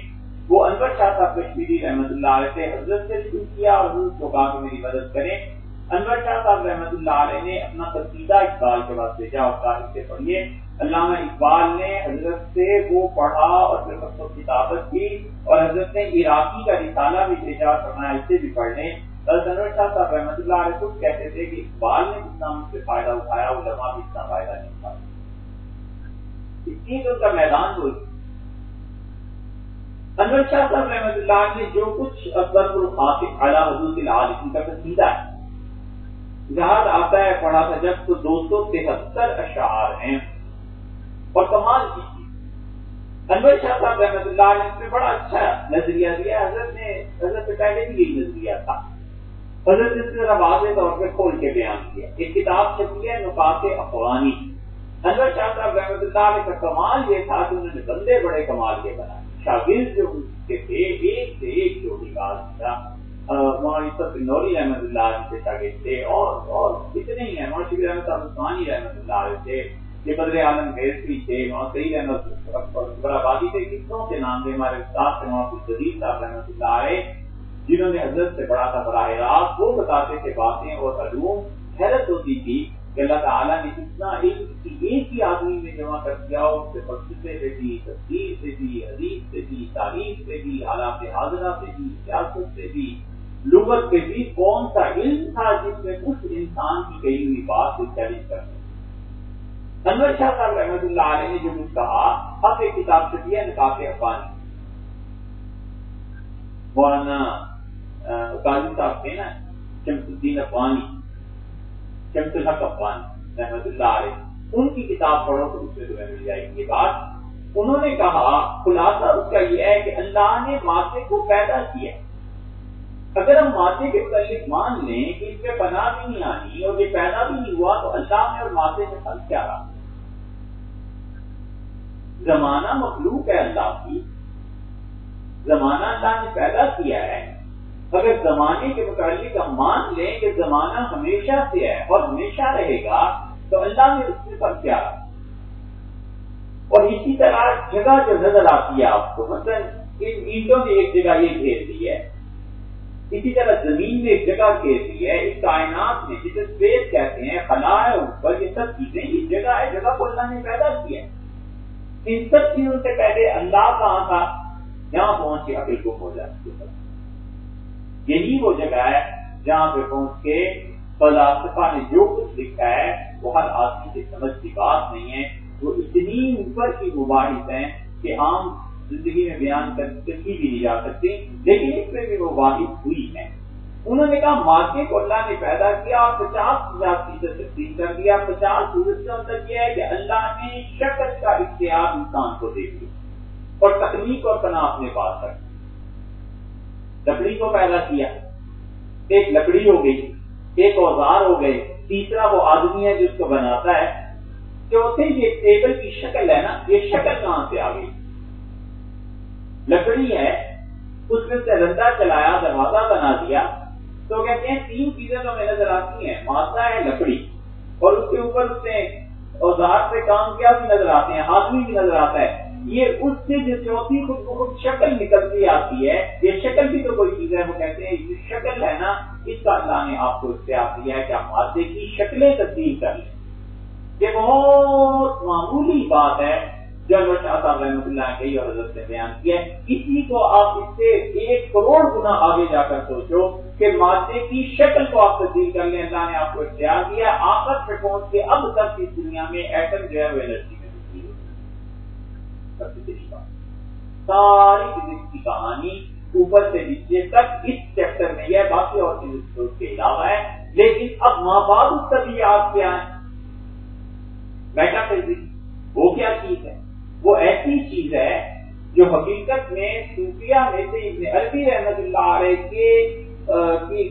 وہ انور شاہ صاحب کشمیری رحمۃ اللہ علیہ سے حضرت سے شروع کیا اور حضرت کو کہا کہ میری مدد کریں۔ انور شاہ صاحب رحمۃ اللہ علیہ نے اپنا قصیدہ اقبال کے بعد بھیجا اور کہا اس سے پڑھیے۔ علامہ اقبال نے حضرت سے وہ پڑھا اور پھر مطلب کتابت کی اور حضرت نے عراقی کا رسالہ بھی بھیجا فرمایا اسے بھی پڑھ لیں۔ انور شاہ صاحب رحمۃ اللہ علیہ خود کہتے تھے کہ اقبال نے جتنا ان سے فائدہ اٹھایا وہ لمحہ بھی اتنا فائدہ نہیں اٹھایا اس لیے ان کا میدان وہی انور شاہ صاحب رحمۃ اللہ نے جو کچھ اکبر الخاص اعلیٰ حضور العالم کا قصیدہ ہے، یاد آتا ہے، پڑھا تھا جب تو دو سو تہتر اشعار ہیں۔ اور کمال کی چیز۔ انور شاہ صاحب رحمۃ اللہ علیہ نے بڑا اچھا نظریہ دیا۔ حضرت نے حضرت سے پہلے بھی یہی نظریہ تھا۔ حضرت نے ذرا واضح طور پہ کھول کے بیان کیا۔ ایک کتاب چھپی ہے نقاط افغانی انور شاہ صاحب رحمت اللہ علیہ کا کمال یہ تھا کہ انہوں نے بندے بڑے کمال کے بنائے۔ شاگرد جو ان کے تھے، ایک سے ایک جو بھی بات تھا۔ مولانا یوسف نوری رحمت اللہ علیہ کے شاگرد تھے اور اور کتنے ہی ہیں۔ مولانا شبیر احمد عثمانی رحمت اللہ علیہ تھے یہ بدر عالم گیسری تھے مولانا سعید احمد آبادی تھے، کتنوں کے نام تھے، ہمارے استاد تھے مولانا جدید صاحب رحمت اللہ علیہ، جنہوں نے حضرت سے پڑھا تھا براہ راست، وہ بتاتے تھے باتیں اور علوم حیرت ہوتی تھی کہ اللہ تعالیٰ نے اتنا علم کسی ایک ہی آدمی میں جمع کر دیا، اس سے فلسفے سے بھی تصویر سے بھی، حدیث سے بھی، تاریخ سے بھی حالات حاضرہ سے بھی، سیاست سے بھی۔ لغت کے بھی کون سا علم تھا جس میں اس انسان کی کہی ہوئی بات کو چیلنج کرنے انور شاہ صاحب رحمت اللہ علیہ نے جو کچھ کہا اب ایک کتاب سے دیا، نکاح افغانی مولانا قاضی صاحب تھے نا، شمس الدین افغانی، شمس الحق افغانی، رحمت اللہ علیہ۔ ان کی کتاب پڑھو تو اس میں تمہیں مل جائے گی یہ بات۔ انہوں نے کہا، خلاصہ اس کا یہ ہے کہ اللہ نے مادے کو پیدا کیا۔ اگر ہم مادے کے متعلق مان لیں کہ اس میں پناہ بھی نہیں آنی اور یہ پیدا بھی نہیں ہوا تو اللہ نے اور مادے میں فرق کیا رہا؟ زمانہ مخلوق ہے اللہ کی۔ زمانہ اللہ نے پیدا کیا ہے۔ اگر زمانے کے متعلق ہم مان لیں کہ زمانہ ہمیشہ سے ہے اور ہمیشہ رہے گا تو اللہ نے اس پر کیا اور اسی طرح جگہ جو نظر آتی ہے آپ کو مثلا ان اینٹوں نے ایک جگہ یہ گھیر دی ہے۔ اسی طرح زمین میں ایک جگہ گھیر ہے، اس کائنات میں جسے اسپیس کہتے ہیں خلا ہے اوپر یہ سب چیزیں یہ جگہ ہے، جگہ کو اللہ نے پیدا کیا ہے۔ ان سب چیزوں سے پہلے اللہ کہاں تھا؟ یہاں پہنچ کے عقل کو ہو جاتی ہے یہی وہ جگہ ہے جہاں پہ پہنچ کے فلاسفہ نے جو کچھ لکھا ہے، وہ ہر آدمی کی سمجھ کی بات نہیں ہے۔ وہ اتنی اوپر کی مباحث ہیں کہ عام زندگی میں بیان کر بھی نہیں جا سکتی لیکن اس میں بھی وہ واحد ہوئی ہے انہوں نے کہا مادے کو اللہ نے پیدا کیا اور پچاس ہزار فیصد تقسیم کر دیا، پچاس فیصد کا مطلب یہ ہے کہ اللہ نے شکل کا اختیار انسان کو دے دیا اور تکنیک اور تناؤ اپنے پاس رکھ لکڑی کو پیدا کیا، ایک لکڑی ہو گئی، ایک اوزار ہو گئے، تیسرا وہ آدمی ہے جو اس کو بناتا ہے چوتھے یہ ٹیبل کی شکل ہے نا، یہ شکل کہاں سے آ گئی؟ لکڑی ہے، اس میں سے رندا چلایا، دروازہ بنا دیا۔ تو کہتے ہیں، تین چیزیں تو میں نظر آتی ہیں مادہ ہے لکڑی۔ اور اس کے اوپر اس نے اوزار سے کام کیا بھی نظر آتے ہیں، آدمی بھی نظر آتا ہے۔ یہ اس سے جو چوتھی خود خود شکل نکلتی آتی ہے۔ یہ شکل بھی تو کوئی چیز ہے، وہ کہتے ہیں، یہ شکل ہے نا، اس کا اللہ نے آپ کو اختیار دیا ہے کہ آپ مادے کی شکلیں تبدیل کر لیں۔ یہ بہت معمولی بات ہے۔ جو شاہ صاحب رحمۃ اللہ کہی اور حضرت نے بیان کیا ہے، اسی کو آپ اس سے ایک کروڑ گنا آگے جا کر سوچو کہ مادے کی شکل کو آپ تبدیل کر لیں، اللہ نے آپ کو اختیار دیا آپس میں پہنچ کے اب تک اس دنیا میں ایٹم جو ہے وہ انرجی ساری فزکس کی کہانی اوپر سے نیچے تک اس چیپٹر میں یہ باقی اور چیز کے علاوہ ہے لیکن اب ماں باپ اس کا بھی آپ کیا ہے میٹا فزکس وہ کیا چیز ہے؟ وہ ایسی چیز ہے جو حقیقت میں صوفیہ میں سے ابن عربی رحمت اللہ علیہ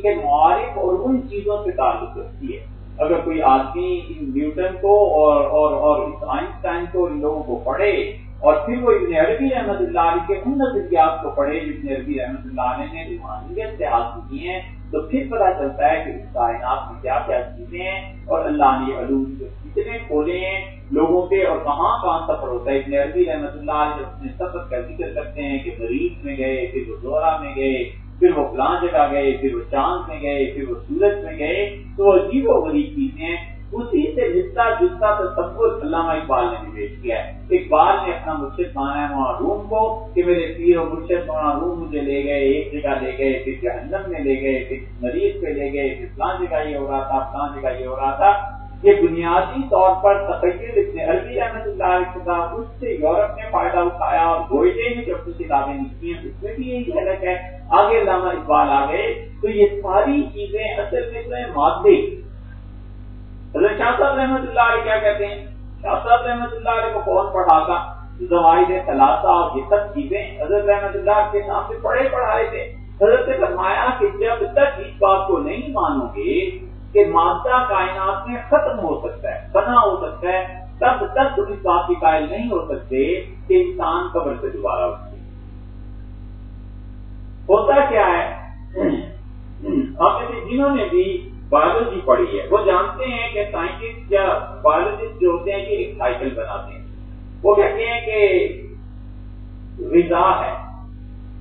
کے معارف اور ان چیزوں سے تعلق رکھتی ہے۔ اگر کوئی آدمی نیوٹن کو اور اور اور اس آئنسٹائن کو ان لوگوں کو پڑھے اور پھر وہ ابن عربی رحمت اللہ علیہ کے ان نظریات کو پڑھے ابن عربی رحمت اللہ علیہ نے روحانیت سے حاصل کی ہیں، تو پھر پتا چلتا ہے کہ اس کائنات میں کیا کیا چیزیں ہیں اور اللہ نے علوم کتنے کھولے ہیں لوگوں کے اور کہاں کہاں سفر ہوتا ہے۔ ابن عربی رحمت اللہ علیہ اپنے سفر کا ذکر کرتے ہیں کہ مریض میں گئے، پھر وہ دورہ میں گئے، پھر وہ فلان جگہ گئے، پھر وہ چاند میں گئے، پھر وہ سورج میں گئے، تو عجیب و غریب چیزیں اسی سے جتنا جتنا تصور علامہ اقبال نے بھی پیش کیا ہے۔ اقبال نے اپنا مرشد مانا ہے وہاں روم کو کہ میرے پیر اور مرشد وہاں روم مجھے لے گئے، ایک جگہ لے گئے، پھر جہنم میں لے گئے، پھر مریض پہ لے گئے، پھر فلان جگہ یہ ہو رہا تھا فلان جگہ یہ ہو رہا تھا۔ یہ بنیادی طور پر تخیر اتنے عربی احمد اللہ علیہ اس سے یورپ نے فائدہ اٹھایا اور گوئٹے میں جب کچھ کتابیں لکھی ہیں اس میں بھی یہی جھلک ہے۔ آگے علامہ اقبال آ گئے، تو یہ ساری چیزیں اصل میں جو ہے مادے۔ حضرت شاہ صاحب رحمت اللہ علیہ کیا کہتے ہیں؟ شاہ صاحب رحمت اللہ علیہ کو کون پڑھا تھا؟ زوائد ثلاثہ اور یہ سب چیزیں حضرت رحمت اللہ کے سامنے پڑھے پڑھائے تھے۔ حضرت نے فرمایا کہ جب تک اس بات کو نہیں مانو گے کہ مادہ کائنات میں ختم ہو سکتا ہے، بنا ہو سکتا ہے، تب تک تم اس بات کی قائل نہیں ہو سکتے کہ انسان قبر سے دوبارہ اٹھے۔ ہوتا کیا ہے؟ آپ میں جنہوں نے بھی بایولوجی پڑھی ہے، وہ جانتے ہیں کہ سائنٹسٹ یا بایولوجسٹ جو ہوتے ہیں کہ ایک سائیکل بناتے ہیں۔ وہ کہتے ہیں کہ غذا ہے،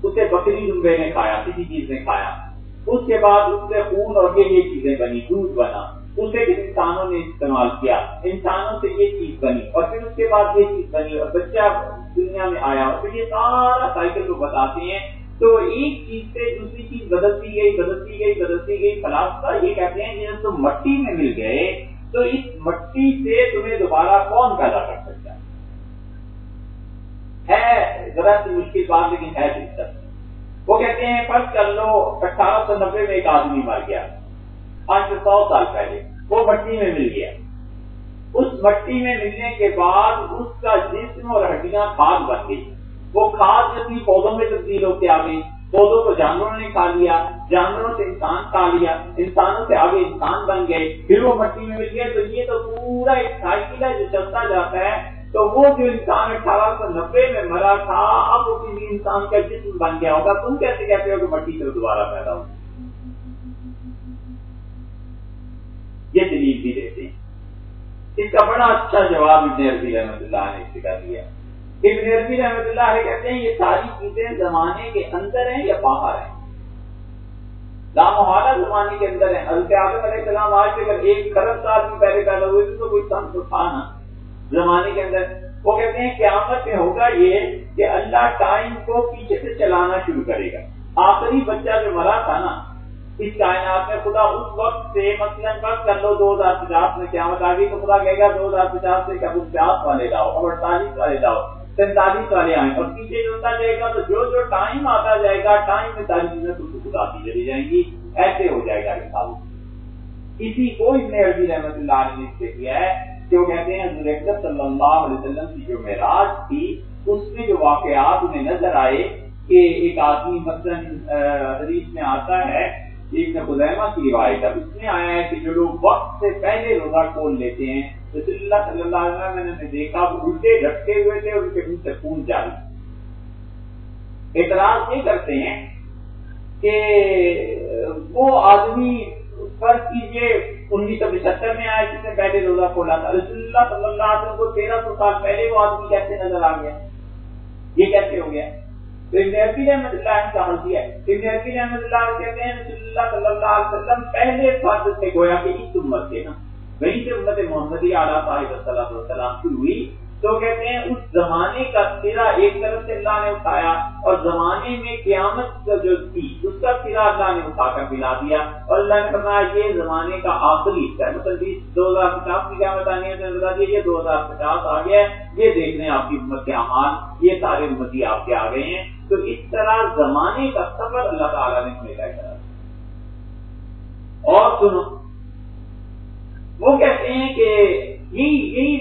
اسے بکری دمبے نے کھایا، کسی چیز نے کھایا۔ اس کے بعد اس سے خون اور یہ یہ چیزیں بنی، دودھ بنا۔ اسے انسانوں نے استعمال کیا، انسانوں سے یہ چیز بنی، اور پھر اس کے بعد یہ چیز بنی، اور بچہ دنیا میں آیا، اور پھر یہ سارا سائیکل کو بتاتے ہیں۔ تو ایک چیز سے دوسری چیز بدلتی گئی بدلتی گئی بدلتی گئی فلاسفہ یہ کہتے ہیں جب تم مٹی میں مل گئے، تو اس مٹی سے تمہیں دوبارہ کون پیدا کر سکتا ہے، ذرا سی مشکل بات لیکن ہے دلچسپ۔ وہ کہتے ہیں فرض کر لو اٹھارہ سو نبے میں ایک آدمی مر گیا۔ آج سے سو سال پہلے۔ وہ مٹی میں مل گیا۔ اس مٹی میں ملنے کے بعد اس کا جسم اور ہڈیاں کھاد بن گئی۔ وہ کھاد جتنی پودوں میں تبدیل ہوتے آ گئی۔ پودوں کو جانوروں نے کھا لیا، جانوروں سے انسان کھا لیا۔ انسانوں سے آگے انسان بن گئے۔ پھر وہ مٹی میں مل گئے۔ تو یہ تو پورا ایک سائیکل ہے جو چلتا جاتا ہے۔ تو وہ جو انسان اٹھارہ سو نبے میں مرا تھا، اب وہ کسی انسان کا جسم بن گیا ہوگا۔ تم کیسے کہتے ہو کہ مٹی سے دوبارہ پیدا ہو؟ یہ دلیل بھی دیتے ہیں۔ اس کا بڑا اچھا جواب ابن عربی رحمۃ اللہ نے سکھا دیا۔ ابن عربی رحمۃ اللہ علیہ کہتے ہیں، یہ ساری چیزیں زمانے کے اندر ہیں یا باہر ہیں؟ لامحالہ زمانے کے اندر ہیں۔ حضرت آدم علیہ السلام آج سے اگر ایک خرب سال بھی پہلے پیدا ہوئے تھے تو کوئی سم تو تھا نا۔ زمانے کے اندر۔ وہ کہتے ہیں قیامت میں ہوگا یہ کہ اللہ ٹائم کو پیچھے سے چلانا شروع کرے گا۔ آخری بچہ جو مرا تھا نا، اس کائنات میں خدا اس وقت سے مثلاً وقت کر لو، دو ہزار پچاس میں قیامت آ گئی تو خدا کہے گا، دو ہزار پچاس سے کیا پچاس والے لاؤ اور اڑتالیس والے لاؤ، سینتالیس والے آئیں۔ اور پیچھے جو ہوتا جائے گا تو جو جو ٹائم آتا جائے گا، ٹائم میں ساری چیزیں تم کو خداتی چلی جائیں گی۔ ایسے ہو جائے گا حساب اسی کو ابن عربی رحمت اللہ علیہ نے کیا ہے۔ کہ وہ کہتے ہیں؟ حضور اکرم صلی اللہ علیہ وسلم کی جو معراج تھی، اس میں جو واقعات انہیں نظر آئے کہ ایک آدمی مثلاً حدیث میں آتا ہے، ایک خزیمہ کی روایت ہے۔ اس میں آیا ہے کہ جو لوگ وقت سے پہلے روزہ کھول لیتے ہیں، رسول اللہ صلی اللہ علیہ وسلم نے دیکھا، وہ الٹے رکھتے ہوئے تھے اور ان کے منہ سے خون جاری۔ اعتراض یہ کرتے ہیں کہ وہ آدمی فرض کیجیے انیس سو پچہتر میں آیا جس نے پہلے روزہ کھولا تھا۔ رسول اللہ صلی اللہ علیہ وسلم کو تیرہ سو سال پہلے وہ آدمی کیسے نظر آ گیا؟ یہ کیسے ہو گیا؟ تو ابن عربی رحمۃ اللہ نے کہا دیا ابن عربی رحمۃ اللہ کہتے ہیں، رسول اللہ صلی اللہ علیہ وسلم پہلے فرض سے گویا کہ اس امت کے نا وہیں سے امت محمدی اعلیٰ صاحب السلام شروع ہوئی تو کہتے ہیں اس زمانے کا سرا ایک طرف سے اللہ نے اٹھایا اور زمانے میں قیامت جو تھی، اس کا سرا اللہ نے اٹھا کر ملا دیا۔ اور اللہ نے فرمایا، یہ زمانے کا آخری حصہ ہے۔ مطلب دو ہزار پچاس کی قیامت آنی ہے بتا دیا یہ دو ہزار پچاس آ گیا ہے۔ یہ دیکھنے آپ کی امت کے احال یہ سارے امتی آپ کے آ گئے ہیں۔ تو اس طرح زمانے کا سفر اللہ تعالیٰ نے ہمیں طے کرا اور سنو، وہ کہتے ہیں کہ یہی یہی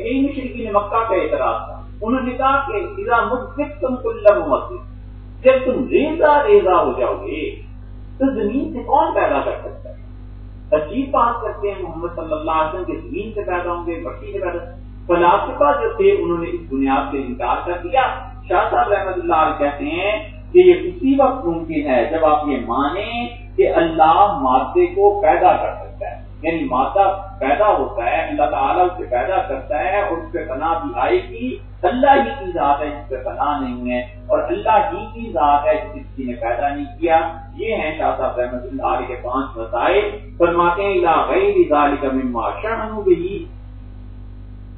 یہی مشرقی مکہ کا اعتراض تھا۔ انہوں نے کہا کہ اذا مدت تم کلب مسجد جب تم ریزا ریزا ہو جاؤ گے، تو زمین سے کون پیدا کر سکتا ہے؟ عجیب بات کرتے ہیں محمد صلی اللہ علیہ وسلم کے زمین سے پیدا ہوں گے، مٹی سے پیدا فلاسفہ جو تھے، انہوں نے اس بنیاد سے انکار کر دیا۔ شاہ صاحب رحمت اللہ علیہ کہتے ہیں کہ یہ اسی وقت ممکن ہے جب آپ یہ مانیں کہ اللہ مادے کو پیدا کر سکتا ہے یعنی مادہ پیدا ہوتا ہے، اللہ تعالیٰ اسے پیدا کرتا ہے اور اس پہ پناہ بھی آئے گی۔ اللہ ہی کی ذات ہے جس پہ پناہ نہیں ہے اور اللہ ہی کی ذات ہے جس کسی نے پیدا نہیں کیا۔ یہ ہیں شاہ صاحب رحمۃ اللہ علیہ کے پانچ مسائل۔ فرماتے ہیں اللہ غیر ذالک مما شہنو بھی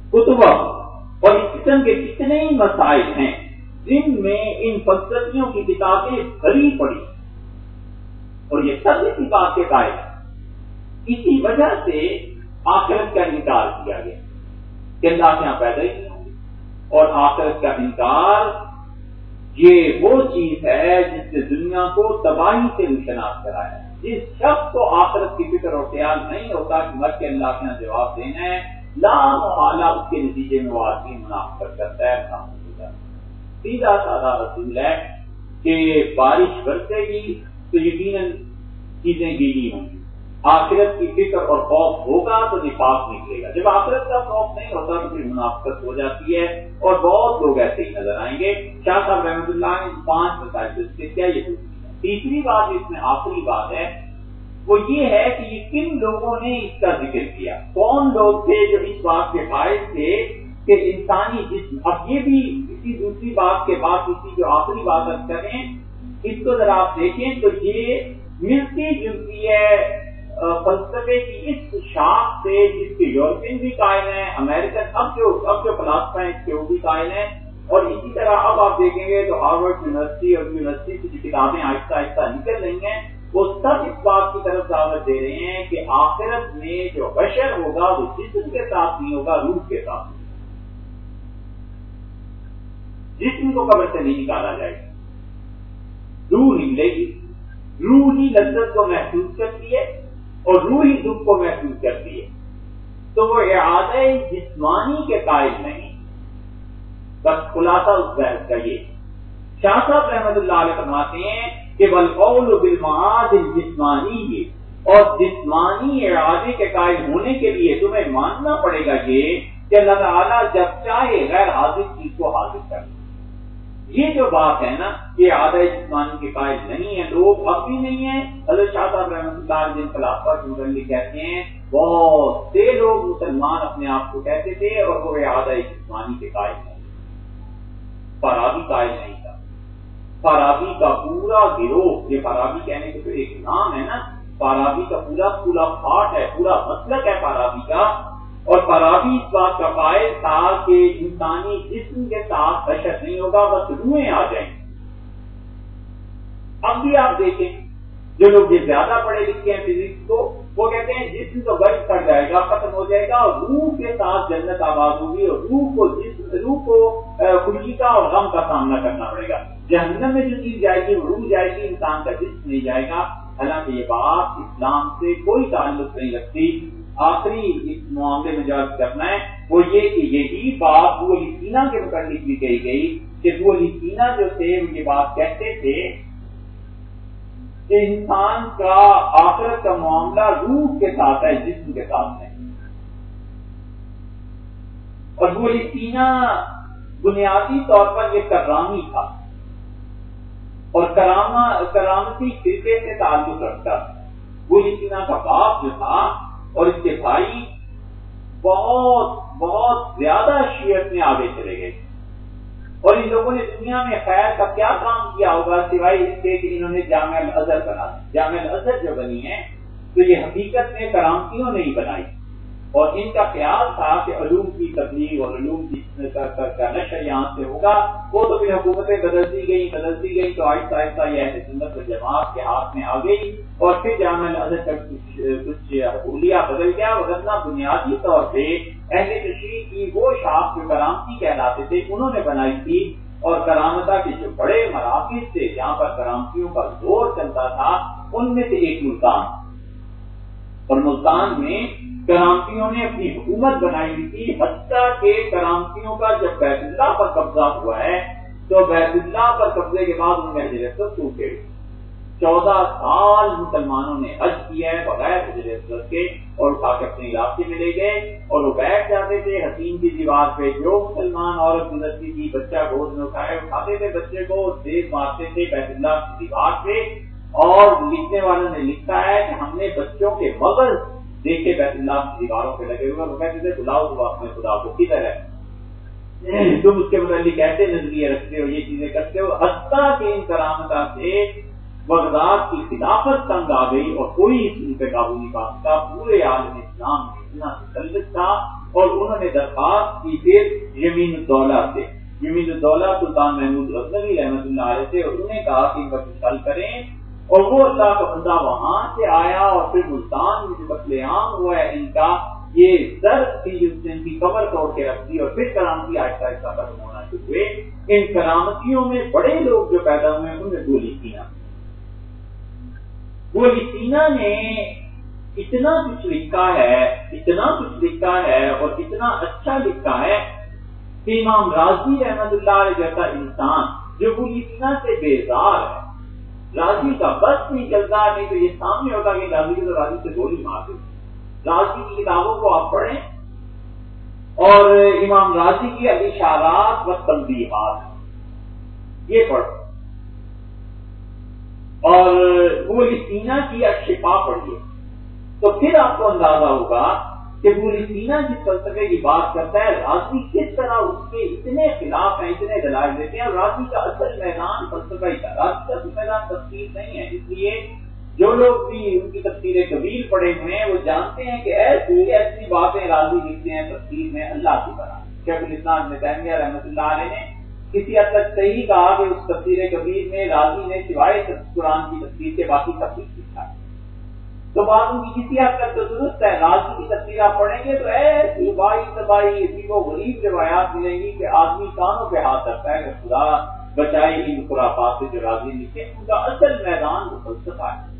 کتب۔ اور اس قسم کے کتنے ہی مسائل ہیں جن میں ان فلسفیوں کی کتابیں بھری پڑی۔ اور یہ سب اسی بات کے قائل ہیں۔ اسی وجہ سے آخرت کا انکار کیا گیا کہ اللہ سے یہاں پیدا ہی نہیں ہوں گے۔ اور آخرت کا انکار یہ وہ چیز ہے جس نے دنیا کو تباہی سے نشناس کرایا۔ جس شخص کو آخرت کی فکر اور خیال نہیں ہوتا کہ مر کے اللہ کے یہاں جواب دینا ہے لام اعلیٰ اس کے نتیجے میں وہ آدمی منافقت کرتا ہے۔ سیدھا سادہ رسول ہے کہ بارش برسے گی تو یقیناً چیزیں گیلی ہوں گی۔ آخرت کی فکر اور خوف ہوگا تو نفاق نکلے گا۔ جب آخرت کا خوف نہیں ہوتا تو پھر منافقت ہو جاتی ہے اور بہت لوگ ایسے ہی نظر آئیں گے۔ شاہ صاحب رحمۃ اللہ نے پانچ بتائے اس کے کیا، یہ تیسری بات اس میں آخری بات ہے، وہ یہ ہے کہ یہ کن لوگوں نے اس کا ذکر کیا؟ کون لوگ تھے جو اس بات کے باعث تھے کہ انسانی جسم؟ اب یہ بھی کسی دوسری بات کے بعد کسی جو آخری بات کریں، اس کو ذرا آپ دیکھیں تو یہ ملتی جلتی ہے فلسفے کی اس شاخ سے جس کے یورپین بھی قائم ہیں، امریکن اب جو اب جو فلاسفہ ہیں، اس کے وہ بھی قائم ہیں۔ اور اسی طرح اب آپ دیکھیں گے تو ہارورڈ یونیورسٹی اور یونیورسٹی کی جو کتابیں آہستہ آہستہ نکل رہی ہیں، وہ سب اس بات کی طرف دعوت دے رہے ہیں کہ آخرت میں جو بشر ہوگا، وہ جسم کے ساتھ نہیں ہوگا، روح کے ساتھ جسم کو قبر سے نہیں نکالا جائے گا۔ روح نکلے گی۔ روح ہی لذت کو محسوس کرتی ہے۔ اور روحی دکھ کو محسوس کرتی ہے۔ تو وہ اعادہ جسمانی کے قائل نہیں۔ بس خلاصہ اس بحث کا یہ۔ شاہ صاحب رحمت اللہ علیہ فرماتے ہیں کہ بلقول بالمعاد جسمانی اور جسمانی اعادے کے قائل ہونے کے لیے تمہیں ماننا پڑے گا یہ کہ اللہ تعالیٰ جب چاہے غیر حاضر چیز کو حاضر کر یہ جو بات ہے نا، یہ آدھا جسمانی کے قائد نہیں ہے لوگ اب بھی نہیں ہیں۔ حضرت شاہ صاحب رحمۃ اللہ جن خلافہ کے متعلق کہتے ہیں، بہت سے لوگ مسلمان اپنے آپ کو کہتے تھے اور وہ آدھا جسمانی کے قائد نہیں فارابی قائد نہیں تھا۔ فارابی کا پورا گروہ، یہ فارابی کہنے کے تو ایک نام ہے نا، فارابی کا پورا پورا پاٹ ہے، پورا مسلک ہے فارابی کا۔ اور فرابی اس بات کا قائل تھا کہ انسانی جسم کے ساتھ بشر نہیں ہوگا، بس روحیں آ جائیں اب بھی آپ دیکھیں، جو لوگ یہ زیادہ پڑھے لکھے ہیں فزکس کو، وہ کہتے ہیں جسم تو گرد کر جائے گا، ختم ہو جائے گا، اور روح کے ساتھ جنت آباد ہوگی، اور روح کو جسم، روح کو خوشی کا اور غم کا سامنا کرنا پڑے گا۔ جہنم میں جو چیز جائے گی، وہ روح جائے گی، انسان کا جسم نہیں جائے گا۔ حالانکہ یہ بات اسلام سے کوئی تعلق نہیں رکھتی۔ آخری اس معاملے میں جو کرنا ہے، وہ یہ کہ یہی بات وہ لسینا کے متعلق بھی کہی گئی کہ وہ لسینا جو تھے، وہ یہ بات کہتے تھے کہ انسان کا آخرت کا معاملہ روح کے ساتھ ہے، جسم کے ساتھ ہے۔ اور وہ لسینا بنیادی طور پر یہ کرامی تھا۔ اور کرامتی فرقے سے تعلق رکھتا۔ وہ لسینا کا باپ جو تھا اور اس کے بھائی بہت بہت زیادہ شیعت میں آگے چلے گئے۔ اور ان لوگوں نے دنیا میں خیر کا کیا کام کیا ہوگا سوائے اس کے کہ انہوں نے جامع الازہر بنا جامع الازہر جو بنی ہے تو یہ حقیقت میں کرامتیوں نہیں بنائی۔ اور ان کا خیال تھا کہ علوم کی تبلیغ اور علوم کی نشر یہاں سے ہوگا۔ وہ تو پھر حکومتیں بدلتی گئی بدلتی گئی تو آہستہ آہستہ یہ اہل سنت جماعت کے ہاتھ میں آ گئی اور پھر جامع الازہر کا کچھ کچھ بدل گیا ورنہ بنیادی طور پہ اہل تشریح کی وہ شاخ جو کرامتی کہلاتے تھے، انہوں نے بنائی تھی۔ اور کرامتا کے جو بڑے مراکز تھے، جہاں پر کرامتیوں کا زور چلتا تھا، ان میں سے ایک ملتان۔ اور ملتان میں کرامتیوں نے اپنی حکومت بنائی ہوئی تھی، حتیٰ کے کرامتیوں کا جب بیت اللہ پر قبضہ ہوا ہے، تو بیت اللہ پر قبضے کے بعد ان میں حجرت ٹوٹے چودہ سال مسلمانوں نے حج کیا ہے، بغیر حجرت کے، اور اٹھا کے اپنے علاقے میں لے گئے، اور وہ بیٹھ جاتے تھے، حسین کی دیوار پہ جو مسلمان عورت گزرتی تھی، بچہ گود میں اٹھائے، اٹھاتے تھے بچے کو دیکھ مارتے تھے بیت اللہ کی دیوار پہ۔ اور لکھنے والوں نے لکھا ہے کہ ہم نے بچوں کے مغل دیکھے بیت اللہ کی دیواروں پہ لگے ہوئے وہ کہتے تھے، بلاؤ تو اپنے خدا کو کدھر ہے۔ تم اس کے متعلق کیسے نظریے رکھتے ہو، یہ چیزیں کرتے ہو؟ حتیٰ کہ ان کرامتا سے بغداد کی خلافت تنگ آ گئی اور کوئی اس ان پہ قابو نہیں پا سکتا پورے عالم اسلام میں اتنا تسلط تھا اور انہوں نے درخواست کی پھر یمین الدولہ سے۔ یمین الدولہ سلطان محمود رسلی رحمۃ اللہ علیہ سے، اور انہوں نے کہا کہ ان پر کریں اور وہ اللہ کا بندہ وہاں سے آیا اور پھر ملتان میں جو قتل عام ہوا ہے ان کا، یہ درد تھی جس نے ان کی کمر توڑ کے رکھ دی اور پھر کرامتی آہستہ آہستہ ختم ہونا شروع ہوئے۔ ان کرامتیوں میں بڑے لوگ جو پیدا ہوئے ہیں انہوں نے گولی سینا گولی سینا نے اتنا کچھ لکھا ہے، اتنا کچھ لکھا ہے اور اتنا اچھا لکھا ہے کہ امام راضی رحمت اللہ علیہ جیسا انسان، جو گولی سینا سے بیزار ہے راضی کا بس نہیں چلتا نہیں تو یہ سامنے ہوتا کہ راضی تو راضی سے گولی مار دے راضی کی کتابوں کو آپ پڑھیں۔ اور امام راضی کی اشارات و تنبیہات۔ یہ پڑھ اور وہ سینا کی اشفا پڑھیے۔ تو پھر آپ کو اندازہ ہوگا کہ پوری سینا جس فلسفے کی بات کرتا ہے، راضی کس طرح اس کے اتنے خلاف ہیں، اتنے دلائل دیتے ہیں، اور راضی کا اصل میدان فلسفہ ہی تھا۔ راضی کا اصل میدان تفصیل نہیں ہے، اس لیے جو لوگ بھی ان کی تفصیل قبیل پڑے ہوئے ہیں، وہ جانتے ہیں کہ ایسی ایسی باتیں راضی لکھتے ہیں، تفصیل میں اللہ کی طرح۔ شیخ الاسلام نے تہمیہ رحمۃ اللہ علیہ نے کسی حد تک صحیح کہا کہ اس تفصیل کبیر میں، راضی نے سوائے قرآن کی تفصیل کے باقی سب کچھ کی کسی حد تک تو درست ہے، راضی کی تصویر آپ پڑھیں گے تو ایسی بائی تباہی اسی کو غریب روایات ملیں گی کہ آدمی کانوں پہ ہاتھ رکھتا ہے کہ خدا بچائے ان خرافات سے جو راضی لکھے ان کا اصل میدان وہ فلسفہ ہے۔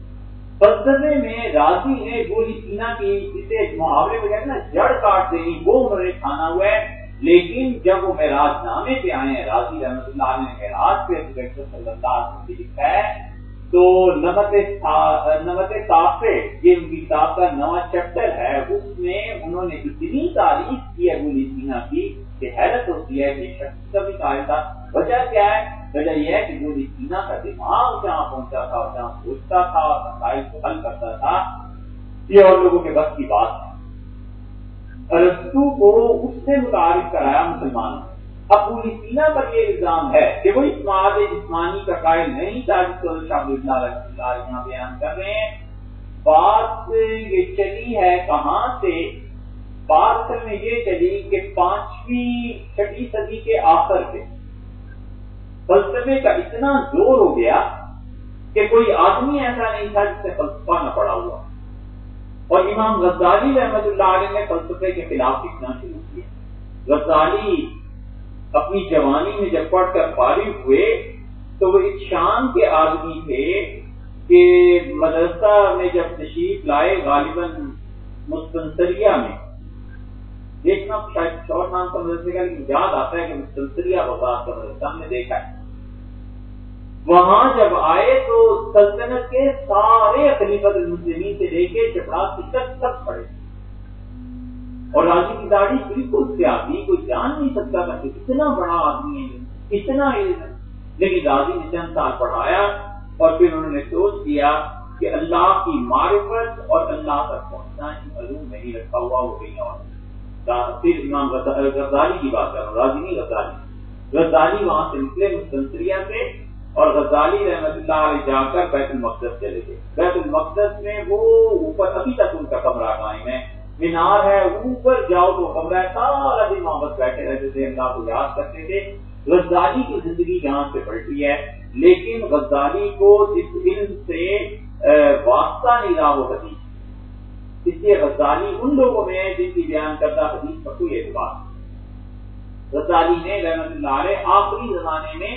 فلسفے میں راضی نے گولی سینا کی جسے محاورے میں کہتے نا جڑ کاٹ دینی وہ انہوں نے کھانا ہوا ہے۔ لیکن جب وہ معراج نامے پہ آئے ہیں، راضی رحمت اللہ علیہ نے معراج پہ صلی اللہ علیہ وسلم لکھا ہے تو نمت نمت تافے یہ ان کی کتاب کا نواں چیپٹر ہے، اس میں انہوں نے اتنی تعریف کی ہے گولی سینا کی کہ حیرت ہوتی ہے کہ شخص کا بھی کہا تھا وجہ کیا ہے؟ وجہ یہ ہے کہ گولی سینا کا دماغ جہاں پہنچا تھا، جہاں سوچتا تھا اور مسائل کو حل کرتا تھا، یہ اور لوگوں کے بس کی بات ہے۔ رستو کو اس نے متعارف کرایا مسلمانوں اب پوری سینا پر یہ الزام ہے کہ وہ اس جسمانی کا قائل نہیں تھا جس کو شاہ یہاں بیان کر رہے ہیں۔ بات یہ چلی ہے کہاں سے؟ بات میں یہ چلی کہ پانچویں چھٹی صدی کے آخر کے فلسفے کا اتنا زور ہو گیا کہ کوئی آدمی ایسا نہیں تھا جس سے فلسفہ نہ پڑا ہوا۔ اور امام غزالی رحمت اللہ علیہ نے فلسفے کے خلاف لکھنا شروع کیا۔ غزالی اپنی جوانی میں جب پڑھ کر فارغ ہوئے، تو وہ ایک شان کے آدمی تھے کہ مدرسہ میں جب تشریف لائے غالباً مستنسریا میں۔ دیکھنا، شاید شور نام کا مدرسے کا لیکن یاد آتا ہے کہ مستنسریا بغداد کا مدرسہ ہم نے دیکھا ہے۔ وہاں جب آئے تو سلطنت کے سارے خلیفت المسلمین سے لے کے چپڑاسی تک تک پڑے۔ اور راجی کی داڑھی بالکل سے کوئی جان نہیں سکتا تھا کہ اتنا بڑا آدمی ہے، اتنا علم ہے۔ لیکن راجی نے چند سال پڑھایا اور پھر انہوں نے سوچ کیا کہ اللہ کی معرفت اور اللہ تک پہنچنا ہی علوم نہیں رکھا ہوا وہ کہیں اور پھر امام غزالی کی بات کر رہا ہوں راجی نہیں، غزالی۔ غزالی وہاں سے نکلے مستنسریا سے اور غزالی رحمت اللہ علیہ جا کر بیت المقدس چلے گئے۔ بیت المقدس میں وہ اوپر ابھی تک ان کا کمرہ قائم ہے۔ مینار ہے، اوپر جاؤ تو کمرہ ہے سارا دن محمد بیٹھے رہتے تھے، اللہ کو یاد کرتے تھے۔ غزالی کی زندگی یہاں سے پلٹی ہے، لیکن غزالی کو جس علم سے واسطہ نہیں رہا وہ حدیث۔ اس لیے غزالی ان لوگوں میں جن کی بیان کرتا حدیث پر کوئی اعتبار غزالی نے رحمت اللہ علیہ آخری زمانے میں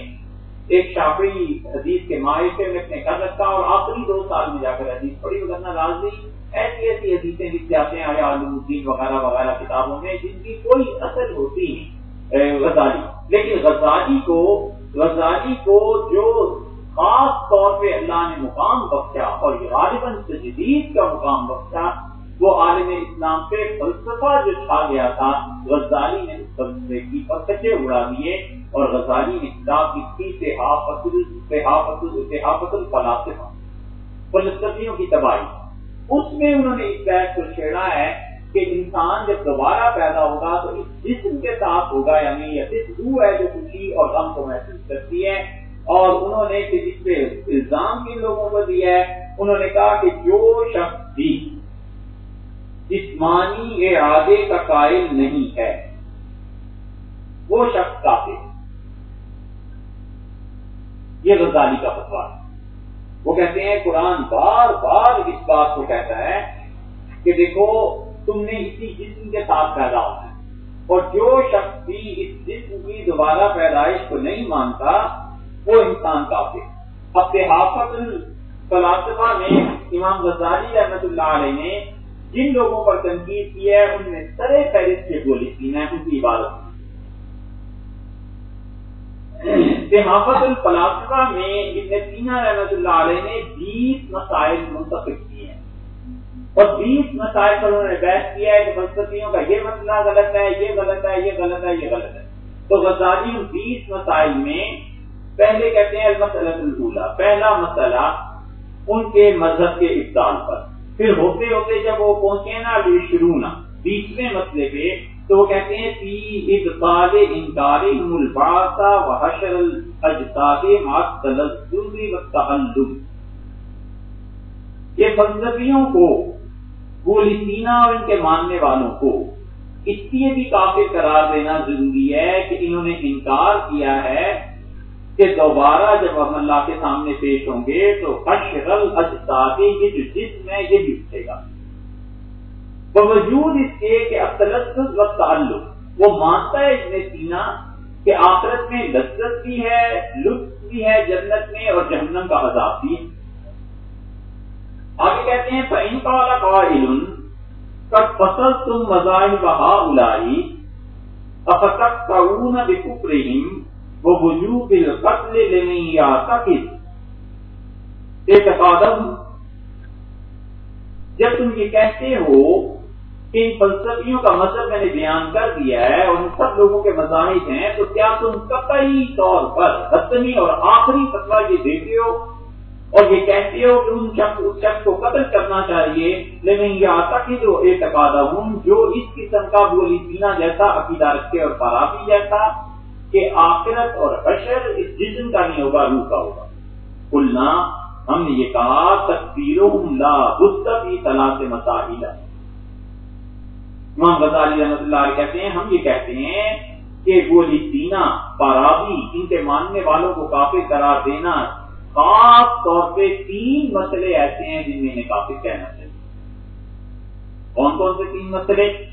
ایک شافری حدیث کے ماہر میں اپنے کر رکھا اور آخری دو سال میں جا کر حدیث پڑھی وغیرہ راضی۔ ایسی ایسی حدیثیں لکھ جاتے ہیں الدین وغیرہ وغیرہ کتابوں میں، جن کی کوئی اثر ہوتی ہے غزالی۔ لیکن غزالی کو غزالی کو جو خاص طور پہ اللہ نے مقام بخشا اور غالباً تجدید کا مقام بخشا، وہ عالم اسلام پہ فلسفہ جو چھا گیا تھا، غزالی نے اس فلسفے کی پکچے اڑا دیے اور غزالی نے کتاب لکھی صحافت الفلاسفہ فلسفیوں کی تباہی۔ اس میں انہوں نے اس بحث کو چھیڑا ہے کہ انسان جب دوبارہ پیدا ہوگا تو اس جسم کے ساتھ ہوگا یعنی یہ روح ہے جو خوشی اور غم کو محسوس کرتی ہے۔ اور انہوں نے جس پہ الزام کن لوگوں کو دیا ہے۔ انہوں نے کہا کہ جو شخص بھی جسمانی ارادے کا قائل نہیں ہے، وہ شخص کافی یہ غزالی کا فتوا ہے۔ وہ کہتے ہیں قرآن بار بار اس بات کو کہتا ہے کہ دیکھو، تم نے اسی جسم کے ساتھ پیدا ہونا ہے۔ اور جو شخص بھی اس جسم کی دوبارہ پیدائش کو نہیں مانتا، وہ انسان کافی اب صحافت الفلاسفہ میں امام غزالی رحمت اللہ علیہ نے جن لوگوں پر تنقید کی ہے، ان میں سرے فہرست کے گولی کی میں ان کی عبادت۔ صحافت الفلاسفہ میں ابن سینا رحمۃ اللہ علیہ نے بیس مسائل منتخب کیے ہیں۔ اور بیس مسائل پر انہوں نے بحث کیا ہے کہ فلسفیوں کا یہ مسئلہ غلط ہے، یہ غلط ہے، یہ غلط ہے، یہ غلط ہے۔ تو غزالی ان بیس مسائل میں پہلے کہتے ہیں المسلہ پہلا مسئلہ ان کے مذہب کے ابدال پر۔ پھر ہوتے ہوتے جب وہ پہنچے نا شروع نہ بیسویں مسئلے پہ تو وہ کہتے ہیں، فی ابطال انکار ملباسا و حشر الاجساد ما تلذذ و تعلم یہ فلسفیوں کو گولسینا اور ان کے ماننے والوں کو اس لیے بھی کافی قرار دینا ضروری ہے کہ انہوں نے انکار کیا ہے کہ دوبارہ جب ہم اللہ کے سامنے پیش ہوں گے تو حشر الاجساد یہ جو جسم ہے، یہ بھی اٹھے گا۔ باوجود اس کے کہ و تعلق، وہ مانتا ہے ابن سینا کہ آخرت میں لذت بھی ہے، لطف بھی ہے جنت میں اور جہنم کا عذاب بھی ہے۔ آگے کہتے ہیں، فَإِن قَالَ قَائِلٌ، قَدْ فَصَلْتُمْ مَذَاهِبَهَا أُولَٰئِ أَفَتَكْفَرُونَ بِكُفْرِهِمْ، وَوُجُوبِ الْقَتْلِ لِمَن يَعْتَقِدُ۔ اعتقادم جب تم یہ کہتے ہو ان فلسفیوں کا مطلب میں نے بیان کر دیا ہے اور ان سب لوگوں کے مذاہب ہیں، تو کیا تم قطعی طور پر حتمی اور آخری فتوا یہ دیتے ہو اور یہ کہتے ہو کہ ان شخص، اس شخص کو قتل کرنا چاہیے، لیکن یہ آتا کہ جو ایک ہوں جو اس قسم کا بولی پینا جیسا، عقیدہ رکھے اور خرابی جیسا کہ آخرت اور حشر اس جسم کا نہیں ہوگا، روح کا ہوگا۔ کلنا ہم نے یہ کہا تصویروں لا بستفی طلاق مساحل امام غزالی رحمۃ اللہ علیہ کہتے ہیں، ہم یہ کہتے ہیں کہ گولی سینا پارابی ان کے ماننے والوں کو کافی قرار دینا، خاص طور پہ تین مسئلے ایسے ہیں جن میں انہیں کافی کہنا چاہیے۔ کون کون سے تین مسئلے؟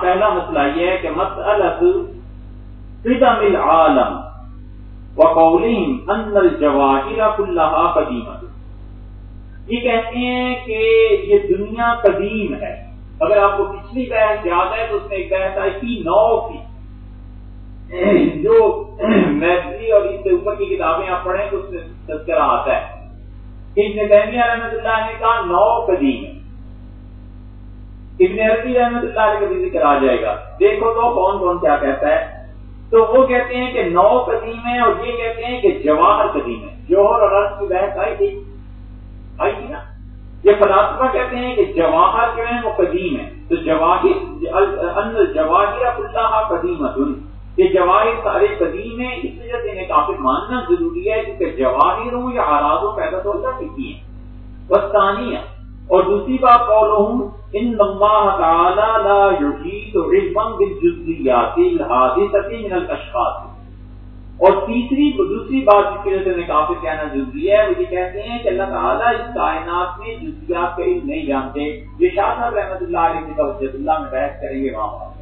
پہلا مسئلہ یہ ہے کہ مسلط العالم وقولیم ان الجواہر کلہا قدیمت یہ کہتے ہیں کہ یہ دنیا قدیم ہے۔ اگر آپ کو پچھلی بحث یاد ہے تو اس میں ایک بحث آئی تھی نو کی جو میتری اور اس سے اوپر کی کتابیں آپ پڑھیں تو اس میں تذکرہ آتا ہے۔ ابن تیمیہ رحمۃ اللہ نے کہا، نو قدیم ابن عربی رحمۃ اللہ علیہ کبھی ذکر آ جائے گا۔ دیکھو تو کون کون کیا کہتا ہے۔ تو وہ کہتے ہیں کہ نو قدیم ہے اور یہ کہتے ہیں کہ جواہر قدیم ہے۔ جوہر اور عرض کی بحث آئی تھی۔ آئی تھی نا؟ یہ فلاسفہ کہتے ہیں کہ جواہر جو ہے وہ قدیم ہے تو جواہر جواہر اللہ قدیم یہ جواہر سارے قدیم ہے اس وجہ سے انہیں کافی ماننا ضروری ہے، کیونکہ جواہر ہوں یا آراد پیدا تو اللہ کی ہیں۔ بستانیہ اور دوسری بات ہوں، ان اللہ تعالی لا یحیط علما بالجزئیات الحادثه من الاشخاص۔ اور تیسری دوسری بات جس کی وجہ سے کافی کہنا ضروری ہے، وہ یہ کہتے ہیں کہ اللہ تعالیٰ اس کائنات میں جزیات کا علم نہیں جانتے۔ یہ شاہ صاحب رحمۃ اللہ علیہ توجہ اللہ میں بحث کریں گے وہاں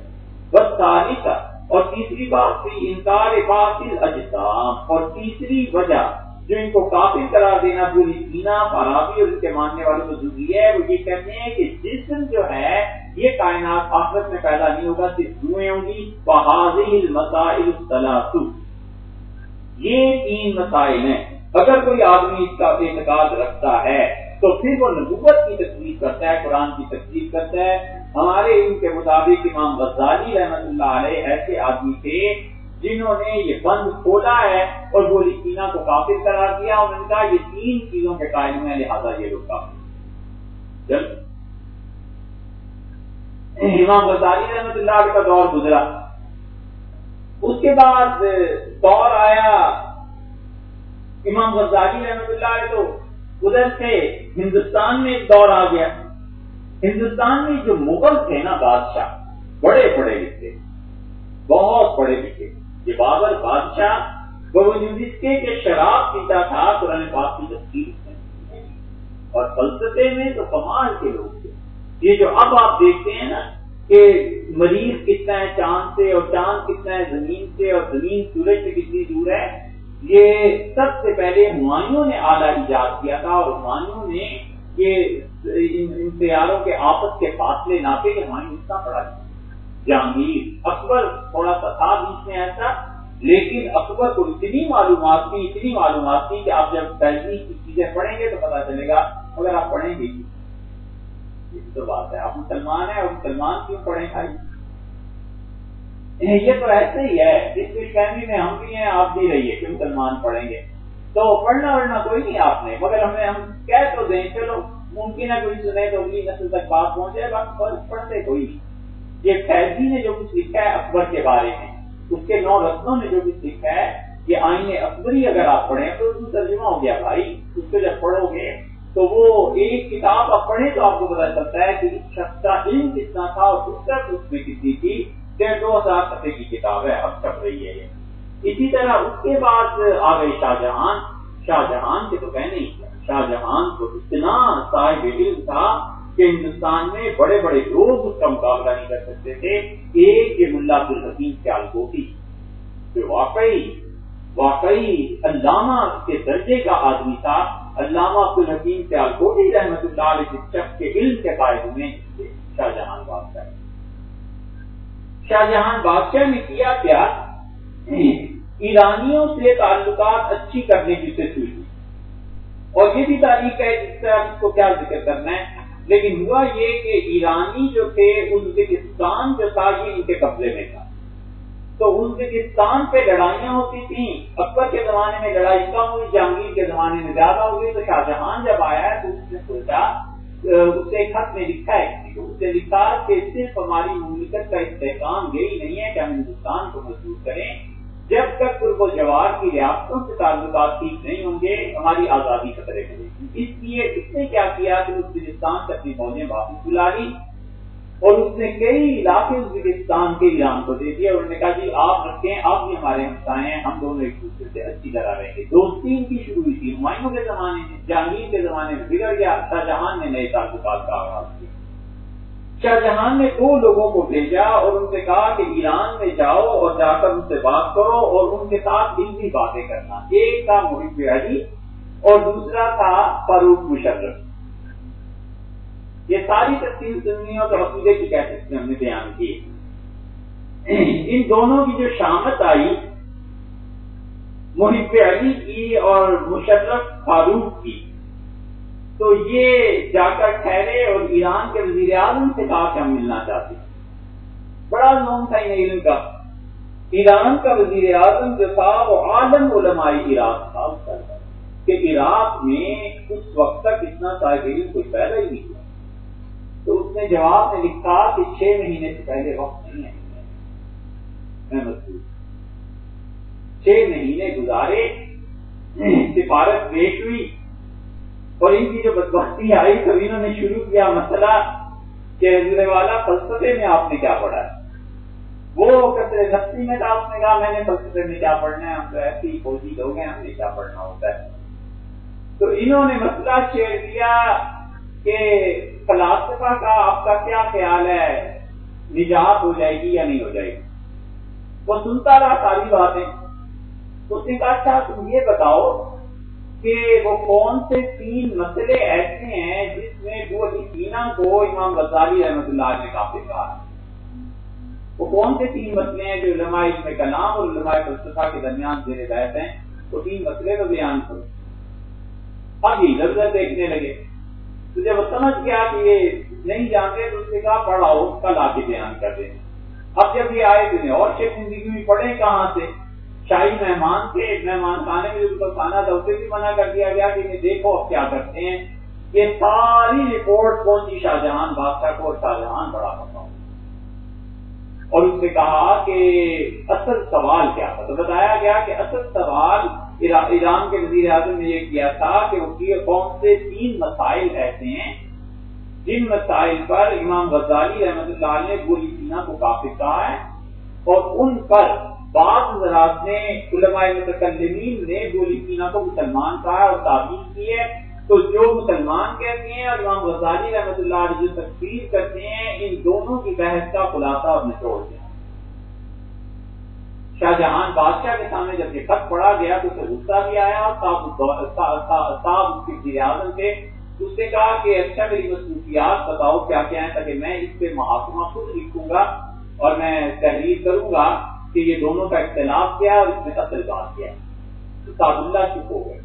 بس تاریخ اور تیسری بات تھی انکار باطل اجسام۔ اور تیسری وجہ جو ان کو کافی قرار دینا پوری سینا، فارابی اور اس کے ماننے والوں کو ضروری ہے، وہ یہ کہتے ہیں کہ جسم جو ہے، یہ کائنات آخرت میں پیدا نہیں ہوگا، صرف روئیں ہوں گی۔ بحاظ مسائل یہ تین مسائل ہیں۔ اگر کوئی آدمی اس کا اعتقاد رکھتا ہے، تو پھر وہ نبوت کی تصویر کرتا ہے، قرآن کی تصویر کرتا ہے۔ ہمارے ان کے مطابق امام غزالی رحمت اللہ علیہ ایسے آدمی تھے جنہوں نے یہ بند کھولا ہے اور وہ لکینا کو کافی قرار دیا۔ اور ان کا یہ تین چیزوں کے قائم ہے لہٰذا یہ لوگ کافی امام غزالی رحمت اللہ علیہ کا دور گزرا۔ اس کے بعد دور آیا امام غزالی رحمۃ اللہ علیہ تو ادھر سے ہندوستان میں ایک دور آ گیا۔ ہندوستان میں جو مغل تھے نا بادشاہ، بڑے پڑھے لکھے، بہت پڑھے لکھے۔ یہ بابر بادشاہ باوجود اس کے کہ شراب پیتا تھا، قرآن پاک کی تصویر اور فلسفے میں تو کمال کے لوگ تھے۔ یہ جو اب آپ دیکھتے ہیں نا کہ مریض کتنا ہے چاند سے اور چاند کتنا ہے زمین سے اور زمین سورج سے کتنی دور ہے، یہ سب سے پہلے ہمایوں نے اعلیٰ ایجاد کیا تھا اور ہمایوں نے یہ ان سیاروں کے آپس کے فاصلے ناپے کہ ہمایوں اتنا پڑا جہانگیر، اکبر تھوڑا سا تھا بیچ میں ایسا، لیکن اکبر کو اتنی معلومات تھی، اتنی معلومات تھی کہ آپ جب پہلی کی چیزیں پڑھیں گے تو پتا چلے گا، اگر آپ پڑھیں گے تو بات ہے۔ آپ مسلمان ہیں اور مسلمان کیوں پڑھیں بھائی یہ تو ایسے ہی ہے۔ جس فیملی میں ہم بھی ہیں، آپ بھی رہیے کہ مسلمان پڑھیں گے۔ تو پڑھنا وڑھنا کوئی نہیں آپ نے۔ مگر ہمیں ہم کہہ تو دیں، چلو ممکن ہے کوئی سنے تو اگلی نسل تک بات پہنچے، باقی پڑھتے کوئی نہیں۔ یہ فیضی نے جو کچھ لکھا ہے اکبر کے بارے میں، اس کے نو رسموں نے جو کچھ لکھا ہے، یہ آئین اکبری اگر آپ پڑھیں تو اس ترجمہ ہو گیا بھائی۔ اس کو جب پڑھو گے تو وہ ایک کتاب آپ پڑھیں تو آپ کو پتا چلتا ہے کہ اس شخص کا علم کتنا تھا اور اس اس میں کتنی تھی ڈیڑھ دو ہزار سطح کی کتاب ہے، اب چھپ رہی ہے اسی طرح اس کے بعد آ گئی شاہ جہان شاہ جہان کے تو کہنے ہی شاہ جہان کو اتنا صاحب علم تھا کہ ہندوستان میں بڑے بڑے لوگ اس کا مقابلہ نہیں کر سکتے تھے۔ ایک یہ ملا عبد الحکیم خیال کوٹی جو واقعی واقعی علامہ کے درجے کا آدمی تھا۔ علامہ عبد الحکیم خیال کوٹی رحمت اللہ علیہ شخص کے علم کے قائد میں شاہجہان بادشاہ شاہ جہان بادشاہ نے کیا کیا؟ ایرانیوں سے تعلقات اچھی کرنے کی سے ہوئی اور یہ بھی تاریخ ہے جس سے آپ کو کیا ذکر کرنا ہے۔ لیکن ہوا یہ کہ ایرانی جو تھے ازبکستان جو تھا، یہ ان کے قبضے میں تھا۔ تو ازبکستان پہ لڑائیاں ہوتی تھیں۔ اکبر کے زمانے میں لڑائی کم ہوئی، جہانگیر کے زمانے میں زیادہ ہوئی۔ تو شاہ جہاں جب آیا ہے تو اس نے سوچا اس نے خط میں لکھا ہے اس نے لکھا کہ صرف ہماری مملکت کا استحکام یہی نہیں ہے کہ ہم ہندوستان کو مضبوط کریں۔ جب تک پورب و جوار کی ریاستوں سے تعلقات ٹھیک نہیں ہوں گے، ہماری آزادی خطرے میں اس لیے اس نے کیا کیا کہ ازبکستان سے اپنی فوجیں واپس بلا لی۔ اور اس نے کئی علاقے ازبکستان کے ایران کو دے دیا انہوں نے کہا جی آپ رکھیں آپ بھی ہمارے ہمسائے ہیں، ہم دونوں ایک دوسرے سے اچھی طرح رہیں گے۔ دوستی ان کی شروع ہوئی تھی، ہمایوں کے زمانے میں، جہانگیر کے زمانے میں بگڑ گیا۔ شاہ جہان نے نئے تعلقات کا آغاز کیا۔ شاہ جہان نے دو لوگوں کو بھیجا اور ان سے کہا کہ ایران میں جاؤ اور جا کر ان سے بات کرو اور ان کے ساتھ دل کی باتیں کرنا۔ ایک تھا محب علی اور دوسرا تھا فاروق مشرف۔ یہ ساری تفصیل سننی اور عقیدے کی کہہ سکتے ہم نے بیان کی ان دونوں کی جو شامت آئی، محب علی کی اور مشرف فاروق کی، تو یہ جا کر ٹھہرے اور ایران کے وزیر اعظم سے کہا کہ ہم ملنا چاہتے ہیں۔ بڑا نام تھا ان علم کا۔ ایران کا وزیر اعظم جو تھا، وہ عالم علمائی عراق تھا کہ عراق میں اس وقت تک اتنا صاحب علم کوئی پیدا ہی نہیں۔ تو اس نے جواب میں لکھا کہ چھ مہینے سے پہلے وقت نہیں ہے۔ میں چھ مہینے گزارے، سفارت پیش ہوئی اور ان کی جو بدبختی آئی تو انہوں نے شروع کیا مسئلہ کہ حضور والا فلسفے میں آپ نے کیا پڑھا ہے۔ وہ کتنے نفسی میں تھا اس نے کہا، میں نے فلسفے میں کیا پڑھنا ہے؟ ہم تو ایسے ہی فوجی لوگ ہیں، ہم نے کیا پڑھنا ہوتا ہے؟ تو انہوں نے مسئلہ شیئر کیا کہ فلاسفہ کا آپ کا کیا خیال ہے؟ نجات ہو جائے گی یا نہیں ہو جائے گی؟ وہ سنتا رہا ساری باتیں۔ اس نے کہا اچھا تم یہ بتاؤ کہ وہ کون سے تین مسئلے ایسے ہیں جس میں وہ سینا کو امام غزالی رحمت اللہ نے کافی کہا وہ کون سے تین مسئلے ہیں جو علماء علم کلام اور علماء فلسفہ کے درمیان زیر بحث ہیں؟ وہ تین مسئلے کا بیان کرو۔ اب ادھر ادھر دیکھنے لگے۔ تو جب سمجھ گیا کہ یہ نہیں جانتے تو اس نے کہا پڑھاؤ کل آ کے بیان کر دیں۔ اب جب یہ آئے تو اور شیخ زندگی میں پڑھے کہاں سے؟ شاہی مہمان تھے، مہمان خانے میں ان کو کھانا تھا، اسے بھی منع کر دیا گیا کہ دیکھو اب کیا کرتے ہیں۔ یہ ساری رپورٹ پہنچی شاہ جہان بادشاہ کو اور شاہ جہان بڑا پتا اور اس نے کہا کہ اصل سوال کیا تھا؟ تو بتایا گیا کہ اصل سوال ایران کے وزیر اعظم نے یہ کیا تھا کہ کون سے تین مسائل ایسے ہیں۔ جن مسائل پر امام غزالی رحمت اللہ نے گولی سینا کو کافی کہا ہے اور ان پر بعض حضرات نے علماء متکلمین نے گولی سینا کو مسلمان کہا اور تعبیر کی ہے۔ تو جو مسلمان کہتے ہیں اور امام غزالی رحمت اللہ علیہ جو تقسیم کرتے ہیں، ان دونوں کی بحث کا خلاصہ اور نچوڑ دیا شاہ جہان بادشاہ کے سامنے جب یہ خط پڑا گیا تو اسے غصہ بھی آیا، صاحب اس کے جی اعظم تھے۔ اس نے کہا کہ اچھا میری مصروفیات بتاؤ کیا کیا ہے تاکہ میں اس پہ محاکمہ خود لکھوں گا اور میں تحریر کروں گا کہ یہ دونوں کا اختلاف کیا اور اس میں قتل بات کیا تو سعد اللہ چپ ہو گئے۔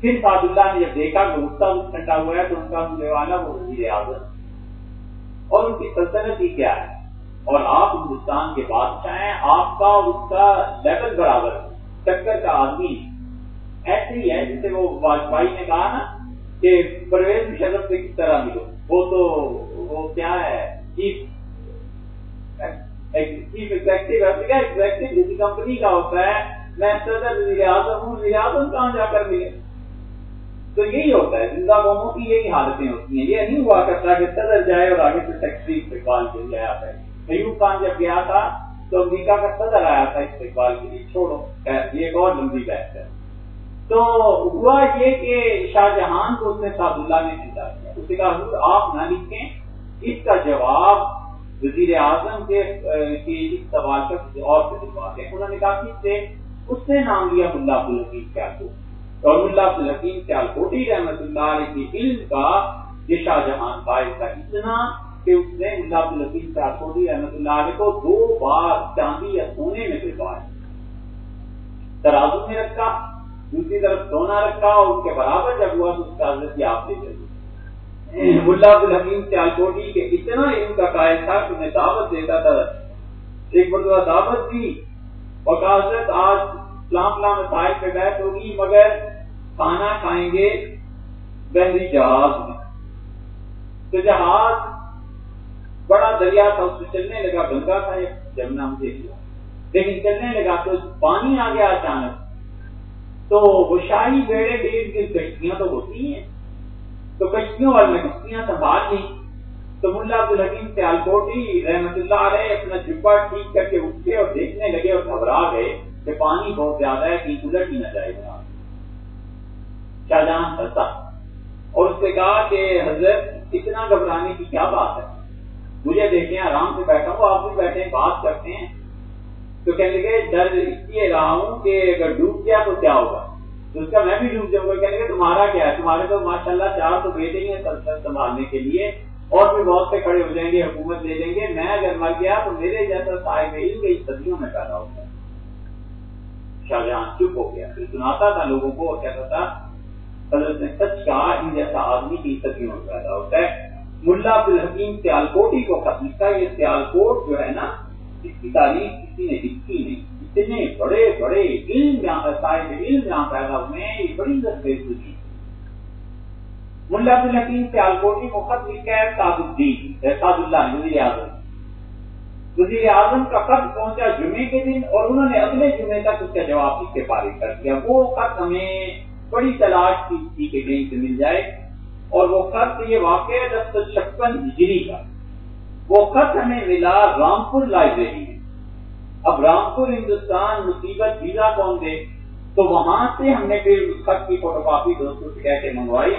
پھر سعد اللہ نے جب دیکھا کہ غصہ ٹھنڈا ہوا ہے تو ان کا ملنے والا وہ وزیر اعظم۔ اور ان کی سلطنت ہی کیا ہے؟ اور آپ ہندوستان کے بادشاہ ہیں، آپ کا اس کا لیول برابر ٹکر کا آدمی ایسے ہی ہے جسے وہ واجپئی نے کہا نا کہ پرویز مشرف سے کس طرح ملو؟ وہ تو وہ کیا ہے؟ چیف چیف ایگزیکٹو کسی کمپنی کا ہوتا ہے۔ میں صدر وزیر اعظم ہوں، وزیر اعظم کہاں جا کر ملے؟ تو یہی ہوتا ہے، زندہ قوموں کی یہی حالتیں ہوتی ہیں۔ یہ نہیں ہوا کرتا کہ صدر جائے اور آگے سے سیکٹری استقبال کے لیے آتا ہے ایوب خان جب گیا تھا تو امریکہ کا صدر آیا تھا استقبال کے لیے، چھوڑو یہ ایک اور لمبی بحث ہے۔ تو ہوا یہ کہ شاہ جہان کو اس نے سعد اللہ نے خریدا کیا۔ اس نے کہا آپ نہ لکھیں۔ اس کا جواب وزیر اعظم کے اس سوال کا اور سے دلوا دیں۔ انہوں نے کہا کہ سے؟ اس نے نام لیا ملا عبدالحکیم سیال کوٹی اور ملا عبدالحکیم سیال کوٹی رحمت اللہ علیہ کے علم کا، یہ شاہ جہان باعث کا اتنا کہ اس نے ملا عبدالحکیم سیال کوٹی رحمت اللہ علیہ کو دو بار چاندی یا سونے میں دلوایا ترازو میں رکھا، دوسری طرف سونا رکھا، اور اس کے برابر جب ہوا تو اس کا حضرت آپ نے چلی ملا عبدالحکیم سیال کوٹی کے اتنا علم کا قائد تھا کہ میں دعوت دیتا تھا۔ ایک مرتبہ دعوت دی، اور کہا، حضرت، آج فلام فلام مسائل پہ بیٹھ ہوگی، مگر کھانا کھائیں گے بحری جہاز میں۔ تو جہاز بڑا دریا تھا، اس میں چلنے لگا، گنگا تھا جمنا مجھے لیکن چلنے لگا تو پانی آ گیا اچانک۔ تو وہ شاہی بیڑے ڈیڑھ کی کشتیاں تو ہوتی ہیں۔ تو کشتیوں والے کشتیاں سنبھال لی تو ملا عبدالحکیم سیال کوٹی رحمت اللہ علیہ اپنا جبا ٹھیک کر کے اٹھے اور دیکھنے لگے اور گھبرا گئے کہ پانی بہت زیادہ ہے کہ الٹ ہی نہ جائے۔ گا شاہجہاں ہنسا اور اس سے کہا کہ حضرت، اتنا گھبرانے کی کیا بات ہے؟ مجھے دیکھیں، آرام سے بیٹھا ہوں، آپ بھی بیٹھے بات کرتے ہیں۔ تو کہنے لگے ڈر اس لیے رہا ہوں کہ اگر ڈوب گیا تو کیا ہوگا؟ تو اس کا میں بھی ڈوب جاؤں گا۔ کہنے لگے، تمہارا کیا ہے؟ تمہارے تو ماشاء اللہ چار تو بیٹے ہی ہیں سنبھالنے کے لیے۔ اور بھی بہت سے کھڑے ہو جائیں گے، حکومت لے لیں گے۔ میں اگر مر گیا تو میرے جیسا صاحب علم کئی صدیوں میں پیدا ہوتا ہے شاہجہاں چپ ہو گیا۔ پھر سناتا تھا لوگوں کو اور کہتا تھا، حضرت نے سچ کہا، ان جیسا آدمی کی صدیوں میں پیدا ہوتا ہے۔ ملا عبدالحکیم سیال کوٹی کو خط لکھا یہ سیال کوٹ جو ہے نا، اس کی تاریخ کسی نے لکھی نہیں۔ اتنے بڑے بڑے علم یہاں صاحب علم یہاں پیدا ہوئے ہیں، یہ بڑی دستیز ہوئی ملا عبدالحکیم سیال کوٹی کو خط لکھا ہے سعد الدین سعد اللہ، وزیر اعظم۔ وزیر اعظم کا خط پہنچا جمعے کے دن اور انہوں نے اگلے جمعے تک اس کا جواب لکھ کے فارغ کر دیا۔ وہ خط ہمیں بڑی تلاش کی تھی کہ کہیں سے مل جائے۔ اور وہ خط یہ واقع ہے دس سو چھپن ہجری کا۔ وہ خط ہمیں ملا رامپور لائبریری میں۔ اب رامپور ہندوستان مصیبت ویزا کون دے؟ تو وہاں سے ہم نے پھر اس خط کی فوٹو کاپی دوستوں سے کہہ کے منگوائی۔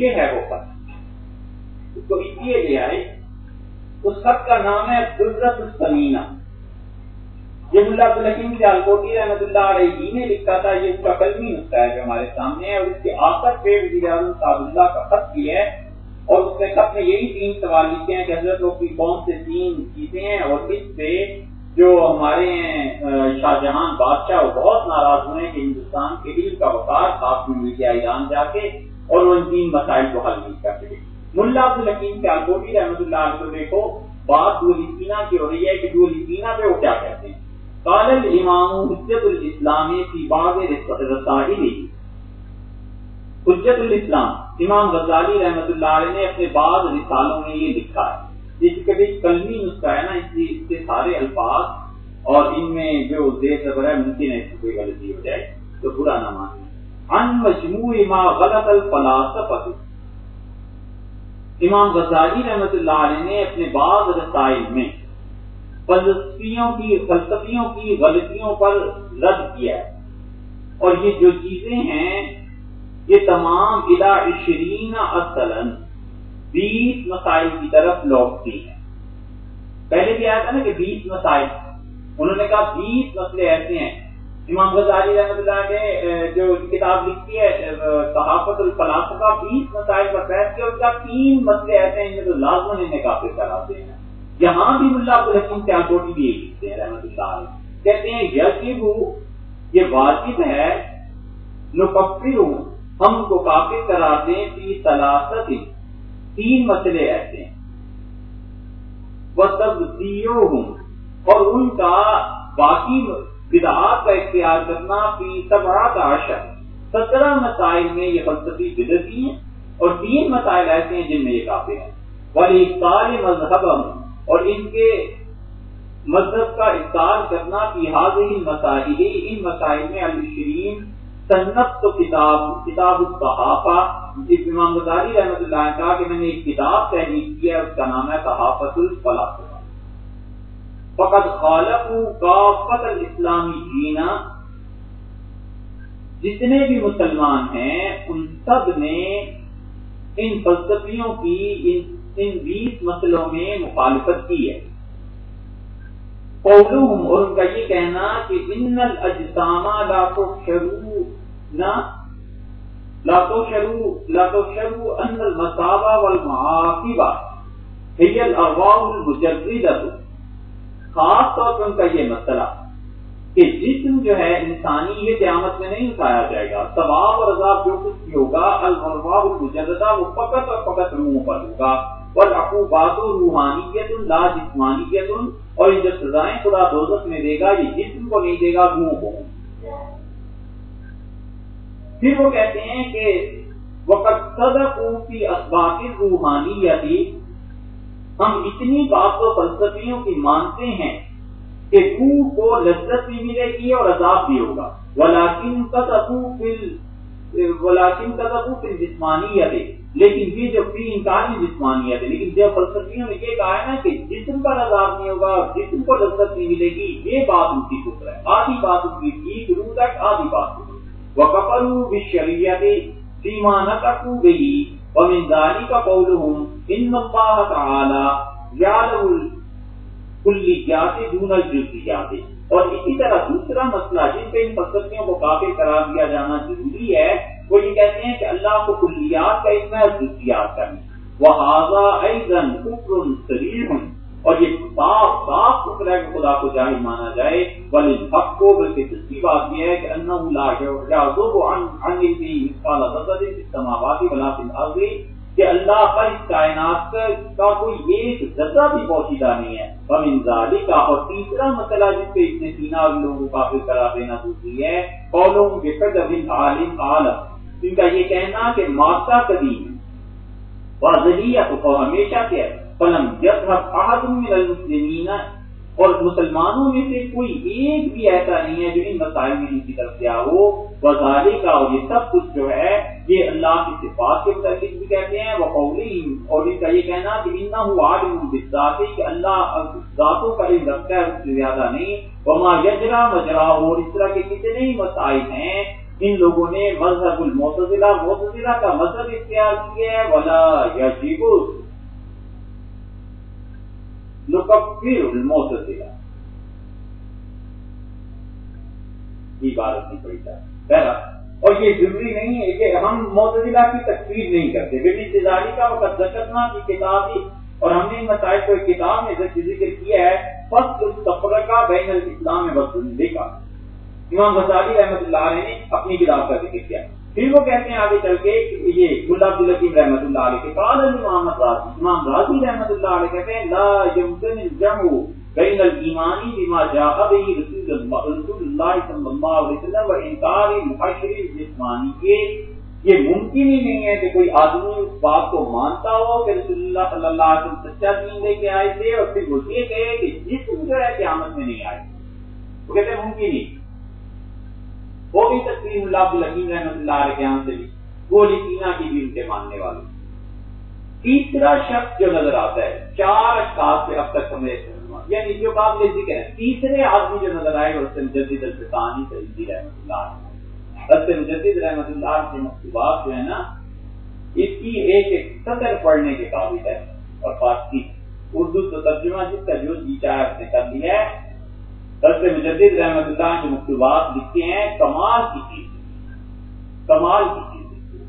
یہ ہے وہ خط۔ اس کو اس لیے لے آئے۔ اس خط کا نام ہے قدرت السمینہ یہ ملا عبدالحکیم سے الکوٹی رحمت اللہ علیہ نے لکھا تھا، یہ اس کا قلمی نسخہ ہے جو ہمارے سامنے ہے اور اس کے آخر پہ وزیر اعظم صاحب اللہ کا خط بھی ہے اور اس کے خط میں یہی تین سوال لکھے ہیں کہ حضرتوں کی کون سے تین چیزیں ہیں اور اس سے جو ہمارے شاہ جہان بادشاہ، وہ بہت ناراض ہوئے کہ ہندوستان کے علم کا وقار خاص میں مل گیا ایران جا کے اور وہ ان تین مسائل کو حل نہیں کر سکے۔ ملا عبدالحکیم کے الکوٹی رحمت اللہ علیہ دیکھو، بات دولسینہ کی ہو رہی ہے کہ دولسینہ پہ وہ کیا کہتے ہیں؟ قال الامام حجت الاسلامی کی بعض رسائلی حجت الاسلام، امام غزالی رحمت اللہ علیہ نے اپنے بعض رسالوں میں یہ لکھا ہے۔ جس کے بیچ کلمی نسخہ ہے نا، اس لیے اس کے سارے الفاظ، اور ان میں جو دیر زبر ہے، ممکن ہے اس کوئی غلطی ہو جائے، تو برا نہ مانے۔ ان مجموع ما غلط الفلاسفہ امام غزالی رحمت اللہ علیہ نے اپنے بعض رسائل میں فلسفیوں کی فلسفیوں کی غلطیوں پر رد کیا۔ ہے اور یہ جو چیزیں ہیں، یہ تمام ادا عشرین اصلاً بیس مسائل کی طرف لوٹتی ہیں۔ پہلے بھی آیا تھا نا کہ بیس مسائل۔ انہوں نے کہا بیس مسئلے ایسے ہیں۔ امام غزالی رحمۃ اللہ نے جو کتاب لکھی ہے صحافت الفلاسفہ، بیس مسائل پر بحث کیا اس کا تین مسئلے ایسے ہیں جو لازمن انہیں کافی کراتے ہیں۔ یہاں بھی ملا عبدالحکیم کیا بھی ایک لکھتے ہیں، رحمت اللہ کہتے ہیں یقین یہ واجب ہے نفکر ہم کو کافی کراتے ہیں کہ تلاست تین مسئلے ایسے ہیں۔ وہ سب ہوں اور ان کا باقی بدعات کا اختیار کرنا فی سبرا کا اشر سترہ مسائل میں یہ فلسفی بدرتی ہیں، اور تین مسائل ایسے ہیں جن میں یہ کافی ہیں۔ ولی مذہب اور ان کے مذہب کا اقدار کرنا کی حاضر مسائل ان مسائل میں الشرین صنعت تو کتاب کتاب الصحافہ، جس امام غزالی رحمۃ اللہ نے کہا کہ میں نے ایک کتاب تحریر کی ہے، اس کا نام ہے صحافت الفلاسفہ فقط خالق کا فقط اسلامی جینا جتنے بھی مسلمان ہیں، ان سب نے ان فلسفیوں کی، ان ان بیس مسئلوں میں مخالفت کی ہے۔ قولوہم اور ان کا یہ کہنا کہ ان الاجسامہ لا تو شروع نہ، لا تو شروع لا تو شروع ان المصابہ والمعاقبہ ہی الارواح المجردہ خاص طور پر ان کا یہ مسئلہ کہ جسم جو ہے انسانی، یہ قیامت میں نہیں اٹھایا جائے گا۔ ثواب اور عذاب جو کچھ بھی ہوگا الارواح المجردہ وہ فقط اور فقط روحوں پر ہوگا۔ والعقوبات روحانیت لا جسمانیت اور یہ جو سزائیں خدا دوزت میں دے گا، یہ جسم کو نہیں دے گا روح کو۔ پھر وہ کہتے ہیں کہ وقت صدقوں کی اسباق روحانیت ہم اتنی بات و فلسفیوں کی مانتے ہیں کہ روح کو لذت بھی ملے گی اور عذاب بھی ہوگا۔ ولاکن قطعو فل ولاکن قطعو فل جسمانیت لیکن یہ جو فی انکاری جسمانیت ہے، لیکن جب فلسفیوں نے یہ کہا ہے نا کہ جسم پر عذاب نہیں ہوگا اور جسم کو لذت نہیں ملے گی، یہ بات ان کی کفر ہے۔ آدھی بات ان کی ٹھیک روح تک آدھی بات وہ کپرو بشریت سیما نہ کٹو گئی اور منزانی کا قول ہوں ان اللہ تعالی یعلم کلی جاتے دون الجزیات اور اسی طرح دوسرا مسئلہ جن پہ ان فلسفیوں کو قابل قرار دیا جانا ضروری ہے وہ یہ کہتے ہیں کہ اللہ کو کلیات کا علم ہے اور جزیات کا وہ حاضہ ایزن کفر سریر ہوں اور یہ صاف صاف کفر ہے کہ خدا کو جاہل مانا جائے۔ بل حق کو بلکہ سچی بات یہ ہے کہ انہو لا یعذب عن عن علمی مثقال ذرہ السماوات ولا فی الارض کہ اللہ پر اس کائنات کا کوئی ایک ذرہ بھی پوشیدہ نہیں ہے۔ ہم انزالی کا اور تیسرا مسئلہ جس پہ اتنے سینہ اور لوگوں کو کافی کرا دینا دوسری ہے، قولوں کے قدر عالم عالم ان کا یہ کہنا کہ مادہ قدیم واضح تو ہمیشہ کے فلم جب من المسلمین اور مسلمانوں میں سے کوئی ایک بھی ایسا نہیں ہے جو ان مسائل میں ان کی طرف سے ہو۔ وزارے کا اور یہ سب کچھ جو ہے، یہ اللہ کی صفات کے متعلق بھی کہتے ہیں۔ وہ قولی اور ان کا یہ کہنا کہ ان عالم کہ اللہ ذاتوں کا علم رکھتا ہے، اس سے زیادہ نہیں۔ وما یجرا مجرا، اور اس طرح کے کتنے ہی مسائل ہیں ان لوگوں نے مذہب الموتزلہ موتزلہ کا مذہب اختیار کیا ہے ولا یجیب نکفر الموتزلہ عبارت نہیں پڑی جائے پہلا اور یہ ضروری نہیں ہے کہ ہم موتزلہ کی تکفیر نہیں کرتے۔ بے تجاری کا وقت ذکرنا کی کتاب ہی، اور ہم نے ان مسائل کو ایک کتاب میں ذکر کیا ہے۔ فصل التفرقہ بین الاسلام وقت کا امام غزالی رحمۃ اللہ علیہ نے اپنی کتاب کا ذکر کیا۔ پھر وہ کہتے ہیں آگے چل کے یہ ملا عبد عبدالحکیم رحمۃ اللہ علیہ کے قال امام امام راضی رحمۃ اللہ علیہ کہتے ہیں، لا يمكن الجمع بین الایمانی بما جاء به رسول اللہ رسول اللہ صلی اللہ علیہ وسلم و انکار الحشر الجسمانی کے۔ یہ ممکن ہی نہیں ہے کہ کوئی آدمی اس بات کو مانتا ہو کہ رسول اللہ صلی اللہ علیہ وسلم سچا دین لے کے آئے تھے اور پھر وہ یہ کہے کہ جسم جو ہے قیامت میں نہیں آئے۔ وہ کہتے ہیں ممکن ہی۔ وہ بھی تسلیم اللہ عبدالحکیم رحمۃ اللہ علیہ کے ہاں سے بھی، وہ لکینا کی بھی ان کے ماننے والے۔ تیسرا شخص جو نظر آتا ہے، چار اشخاص سے اب تک ہمیں یعنی جو قابل ذکر ہے، تیسرے آدمی جو نظر آئے گا اس سے مجدد الفطانی سعیدی رحمۃ اللہ اس سے مجدد رحمۃ اللہ کے مکتوبات جو ہے نا، اس کی ایک ایک سطر پڑھنے کے قابل ہے اور فارسی اردو تو ترجمہ جس کا جو جی چاہے اس نے کر دیا ہے۔ حضرت مجدد رحمت اللہ جو مکتوبات لکھتے ہیں، کمال کی چیز کمال کی چیز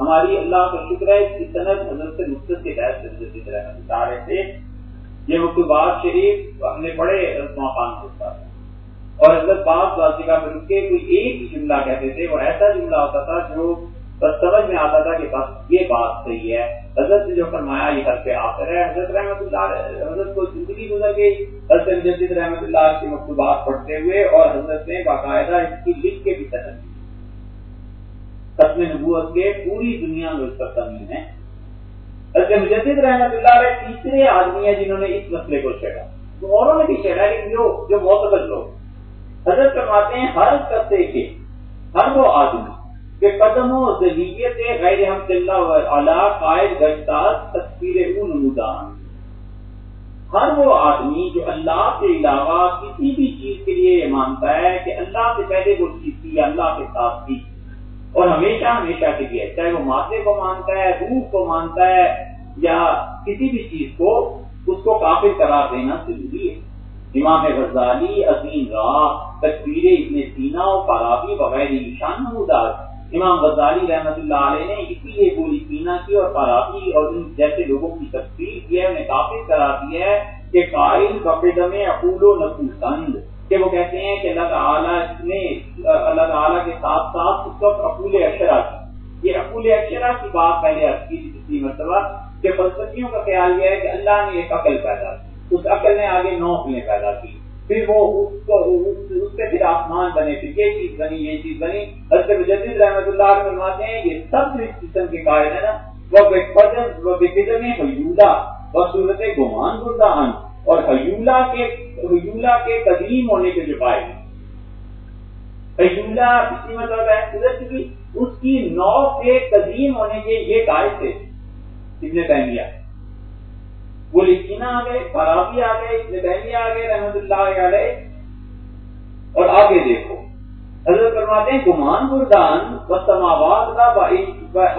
ہماری اللہ کا شکر ہے اس کی صنعت حضرت مقصد کے تحت مجدد رحمت اللہ رہے تھے یہ مکتوبات شریف ہم نے بڑے رسما خان ہوتا تھا اور حضرت باز کا میں رک کے کوئی ایک جملہ کہتے تھے اور ایسا جملہ ہوتا تھا جو بس سمجھ میں آتا تھا کہ بس یہ بات صحیح ہے۔ حضرت نے جو فرمایا، یہ گھر پہ آخر ہے۔ حضرت رحمت اللہ حضرت کو زندگی گزر گئی۔ حضرت مجدد رحمت اللہ کی مکتوبات پڑھتے ہوئے اور حضرت نے باقاعدہ اس کی لکھ کے بھی سہن ختم نبوت کے پوری دنیا میں اس کا تمین ہے۔ حضرت مجدد رحمت اللہ علیہ تیسرے آدمی ہیں جنہوں نے اس مسئلے کو چھیڑا۔ اوروں نے بھی چھیڑا، لیکن جو جو معتبر لوگ۔ حضرت فرماتے ہیں، ہر قصے کے ہر وہ آدمی کہ قدم و ذہیت غیر حمد اللہ علیہ قائد گشتہ تصویر نمودان۔ ہر وہ آدمی جو اللہ کے علاوہ کسی بھی چیز کے لیے یہ مانتا ہے کہ اللہ سے پہلے وہ چیز تھی، اللہ کے ساتھ تھی۔ اور ہمیشہ ہمیشہ کے لیے، چاہے وہ مادے کو مانتا ہے، روح کو مانتا ہے یا کسی بھی چیز کو، اس کو کافی قرار دینا ضروری ہے۔ امام غزالی عظیم راہ، تصویر ابن سینا اور فارابی وغیرہ نشان نمودار۔ امام غزالی رحمت اللہ علیہ نے اسی لیے گولی پینا کی اور فارابی اور ان جیسے لوگوں کی تفصیل کی ہے، انہیں کافی کرا دی ہے کہ قائل بقدم اقول و نقوسند کہ وہ کہتے ہیں کہ اللہ تعالیٰ نے، اللہ تعالیٰ کے ساتھ ساتھ اس وقت اقول اشرا کی۔ یہ اقول اشرا کی بات پہلے عرض کی پچھلی مرتبہ کہ فلسفیوں کا خیال یہ ہے کہ اللہ نے ایک عقل پیدا کی، اس عقل نے آگے نو عقلیں پیدا کی۔ پھر وہ اس کو اس سے پھر آسمان بنے، پھر یہ چیز بنی، یہ چیز بنی۔ حضرت مجدد رحمت اللہ فرماتے ہیں، یہ سب جو اس قسم کے قائد ہیں نا۔ وہ بے حیولا۔ وہ صورت گمان گردان اور حیولا کے حیولا کے قدیم ہونے کے جو قائد ہیں۔ حیولا اسی مطلب ہے سورج کی، اس کی نو کے قدیم ہونے کے یہ قائد تھے۔ ابن تیمیہ۔ وہ لکھینا آ گئے فرابی آ گئے، ابن آ گئے، رحمت اللہ علیہ اور آگے دیکھو۔ حضرت فرماتے ہیں، گمان بردان و سماوات کا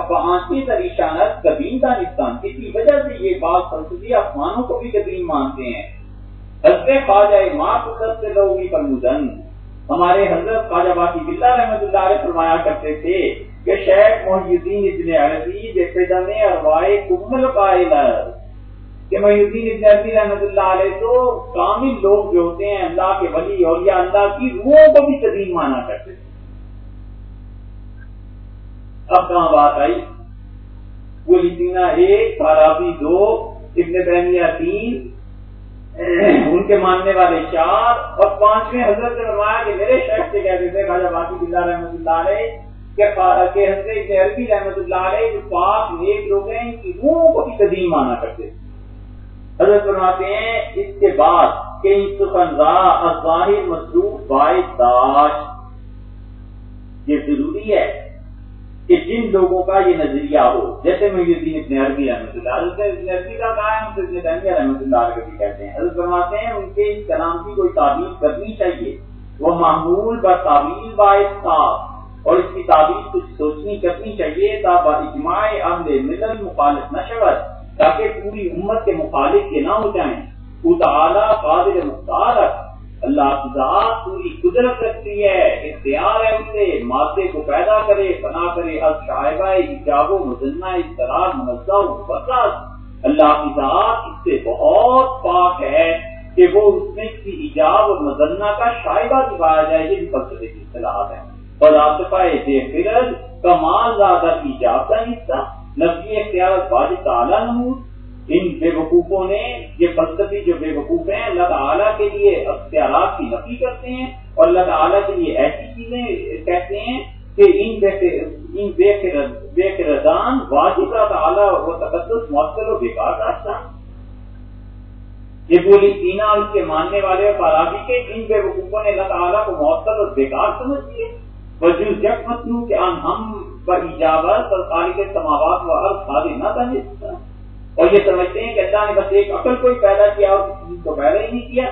بآنسی تریشانت قدیم کا نقصان۔ کسی وجہ سے یہ بات فلسفی آسمانوں کو بھی قدیم مانتے ہیں۔ حضرت خواجہ ماں قدرت سے لوگی پر ہمارے حضرت خواجہ باقی بلّہ رحمت اللہ علیہ فرمایا کرتے تھے کہ شیخ محی الدین ابن عربی جیسے دم اروائے کمل قائل کہ الدین ابن عربی اللہ علیہ تو کامل لوگ جو ہوتے ہیں، اللہ کے ولی اور یا اللہ کی روحوں کو بھی قدیم مانا کرتے تھے۔ اب کہاں بات آئی؟ وہ لکھنا ایک فارابی دو، ابن بہنیا تین، ان کے ماننے والے چار، اور پانچویں حضرت نے فرمایا کہ میرے شہر سے کہتے تھے، خواجہ باقی بلّہ رحمۃ اللہ علیہ، کہ حضرت عربی رحمۃ اللہ علیہ جو پاک نیک لوگ ہیں، ان کی روحوں کو بھی قدیم مانا کرتے تھے۔ حضرت فرماتے ہیں، اس کے بعد کہ ظاہر مصروف باعث داشت یہ ضروری ہے کہ جن لوگوں کا یہ نظریہ ہو، جیسے میں یہ ابن عربی رحمۃ اللہ ابن عربی کا کہا ابن تیمیہ رحمۃ اللہ علیہ بھی کہتے ہیں۔ حضرت فرماتے ہیں، ان کے اس کلام کی کوئی تعبیر کرنی چاہیے۔ وہ معمول ب تعبیر باعث تھا اور اس کی تعبیر کچھ سوچنی کرنی چاہیے تا با اجماع اہل ملل مخالف نشوت تاکہ پوری امت کے مخالف کے نہ ہو جائیں۔ وہ تعالیٰ قادر مختار اللہ کی ذات پوری قدرت رکھتی ہے، اختیار ہے اسے مادے کو پیدا کرے، بنا کرے اب شاہبہ ایجاب و مزنہ اضطرار منظم برداشت اللہ کی ذات اس سے بہت پاک ہے کہ وہ اس میں کسی ایجاب اور مزنہ کا شائبہ دکھایا جائے یہ بھی فلسفے کی اصطلاحات ہے۔ اور آپ بے کمال زیادہ ایجاب کا حصہ نفی اختیار واجب تعالیٰ نمود ان بے وقوفوں نے یہ فلسفی جو بے وقوف ہیں، اللہ تعالیٰ کے لیے اختیارات کی نفی کرتے ہیں اور اللہ تعالیٰ کے لیے ایسی چیزیں کہتے ہیں کہ ان بے رضان واجب اللہ تعالیٰ وہ تقدس مؤثر و بیکار راستہ۔ یہ بولی تینا اس کے ماننے والے فارابی کے ان بے وقوفوں نے اللہ تعالیٰ کو مؤثر اور بیکار سمجھ دیے وجود جب مطلوب کہ ہم پر اور خالق سماوات و عرض خالی نہ تھا اور یہ سمجھتے ہیں کہ اللہ نے بس ایک عقل کو ہی پیدا کیا اور کسی چیز کو پیدا ہی نہیں کیا۔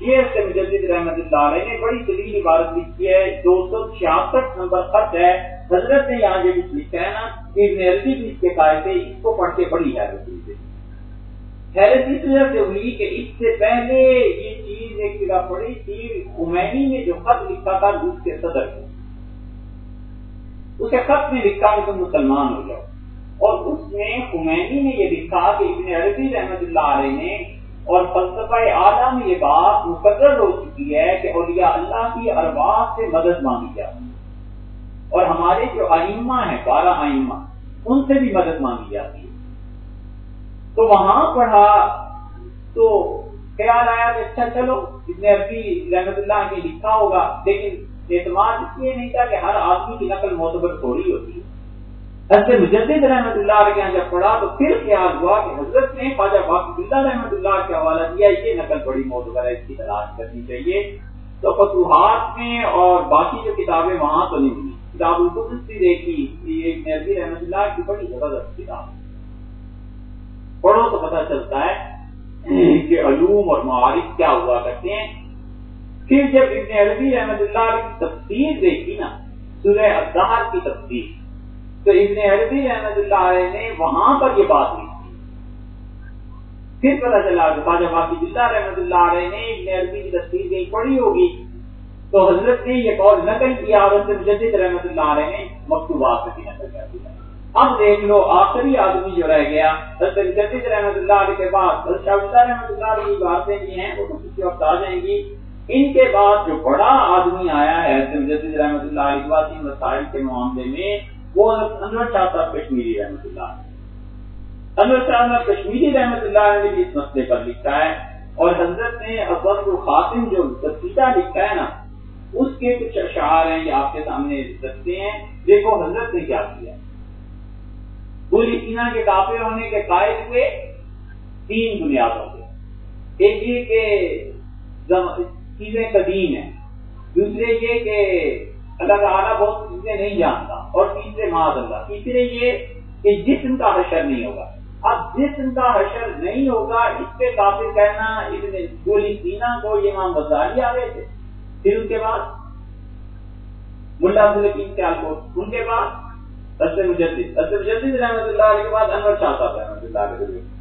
یہ سے مجدد رحمت اللہ علیہ نے بڑی دلیل عبارت لکھی ہے، دو سو چھیاسٹھ نمبر خط ہے۔ حضرت نے یہاں جو کچھ لکھا ہے نا کہ عربی بھی اس کے قائد تھے، اس کو پڑھ کے بڑی حیرت ہوئی تھی۔ حیرت اس وجہ سے ہوئی کہ اس سے پہلے یہ چیز ایک جگہ پڑی تھی، خمینی نے جو خط لکھا تھا، روس کے صدر کو اسے خط میں لکھا کہ تم مسلمان ہو جاؤ۔ اور اس میں خمینی نے یہ لکھا کہ ابن عربی رحمت اللہ علیہ نے اور فلسفہ اعلیٰ میں یہ بات مقرر ہو چکی ہے کہ اولیاء اللہ کی ارواح سے مدد مانگی جاتی ہے۔ اور ہمارے جو آئمہ ہیں، بارہ آئمہ ان سے بھی مدد مانگی جاتی ہے۔ تو وہاں پڑھا تو خیال آیا کہ اچھا چلو اتنے عربی رحمت اللہ کے لکھا ہوگا، لیکن اعتماد اس لیے نہیں تھا کہ ہر آدمی کی نقل معتبر تھوڑی ہوتی ہے۔ حضرت مجدد رحمت اللہ علیہ یہاں جب پڑھا تو پھر خیال ہوا کہ حضرت نے خواجہ باقی اللہ رحمت اللہ کا حوالہ دیا، یہ نقل بڑی معتبر ہے، اس کی تلاش کرنی چاہیے۔ تو فتوحات میں اور باقی جو کتابیں وہاں تو نہیں ملی کتاب القدس بھی دیکھی، یہ نظیر رحمت اللہ کی بڑی زبردست کتاب پڑھو تو پتہ چلتا ہے کہ علوم اور معارف کیا ہوا کرتے ہیں۔ پھر جب ابن عربی رحمت اللہ علیہ کی تفسیر دیکھی نا، سورہ اظہار کی تفسیر، تو ابن عربی رحمت اللہ علیہ نے وہاں پر یہ بات لکھی۔ پھر پتا چلا خواجہ باقی اللہ رحمت اللہ علیہ نے ابن عربی کی تصویر کہیں پڑھی ہوگی۔ تو حضرت نے یہ قول نقل کیا حضرت مجدد رحمت اللہ علیہ نے مکتوبات سے نقل کر دیا۔ اب دیکھ لو، آخری آدمی جو رہ گیا، حضرت مجدد رحمت اللہ علیہ کے بعد، حضرت شاہ رحمت اللہ علیہ کی باتیں کی ہیں، وہ تو کسی وقت آ جائیں گی۔ ان کے بعد جو بڑا آدمی آیا ہے حضرت مجدد جی رحمت اللہ علیہ مسائل کے معاملے میں، وہ انور شاہ صاحب کشمیری رحمت اللہ انور صاحب کشمیری رحمت اللہ نے بھی اس مسئلے پر لکھا ہے۔ اور حضرت نے افغان الخاتم جو تصویرہ لکھا ہے نا، اس کے کچھ اشعار ہیں یہ آپ کے سامنے رکھتے ہیں۔ دیکھو حضرت نے کیا کیا۔ پوری سینا کے کافی ہونے کے قائد ہوئے، تین بنیادوں پہ۔ ایک یہ کہ چیزیں قدیم ہیں۔ دوسرے یہ کہ اللہ تعالیٰ بہت چیزیں نہیں جانتا اور تیسرے معاذ اللہ۔ تیسرے یہ کہ جسم کا حشر نہیں ہوگا۔ اب جسم کا حشر نہیں ہوگا، اس پہ کافی کہنا ابن گولی سینا کو یہ امام بزاری آ گئے تھے۔ پھر ان کے بعد ملا عبدالقیم خیال کو، ان کے بعد حضرت مجدد۔ حضرت مجدد رحمۃ اللہ علیہ کے بعد انور شاہ صاحب رحمۃ اللہ علیہ۔